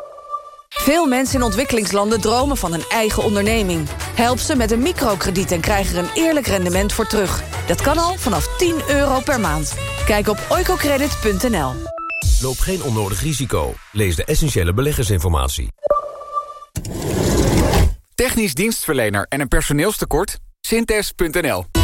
Veel mensen in ontwikkelingslanden dromen van een eigen onderneming. Help ze met een microkrediet en krijg er een eerlijk rendement voor terug. Dat kan al vanaf 10 euro per maand. Kijk op oicocredit.nl. Loop geen onnodig risico. Lees de essentiële beleggersinformatie. Technisch dienstverlener en een personeelstekort? Synthes.nl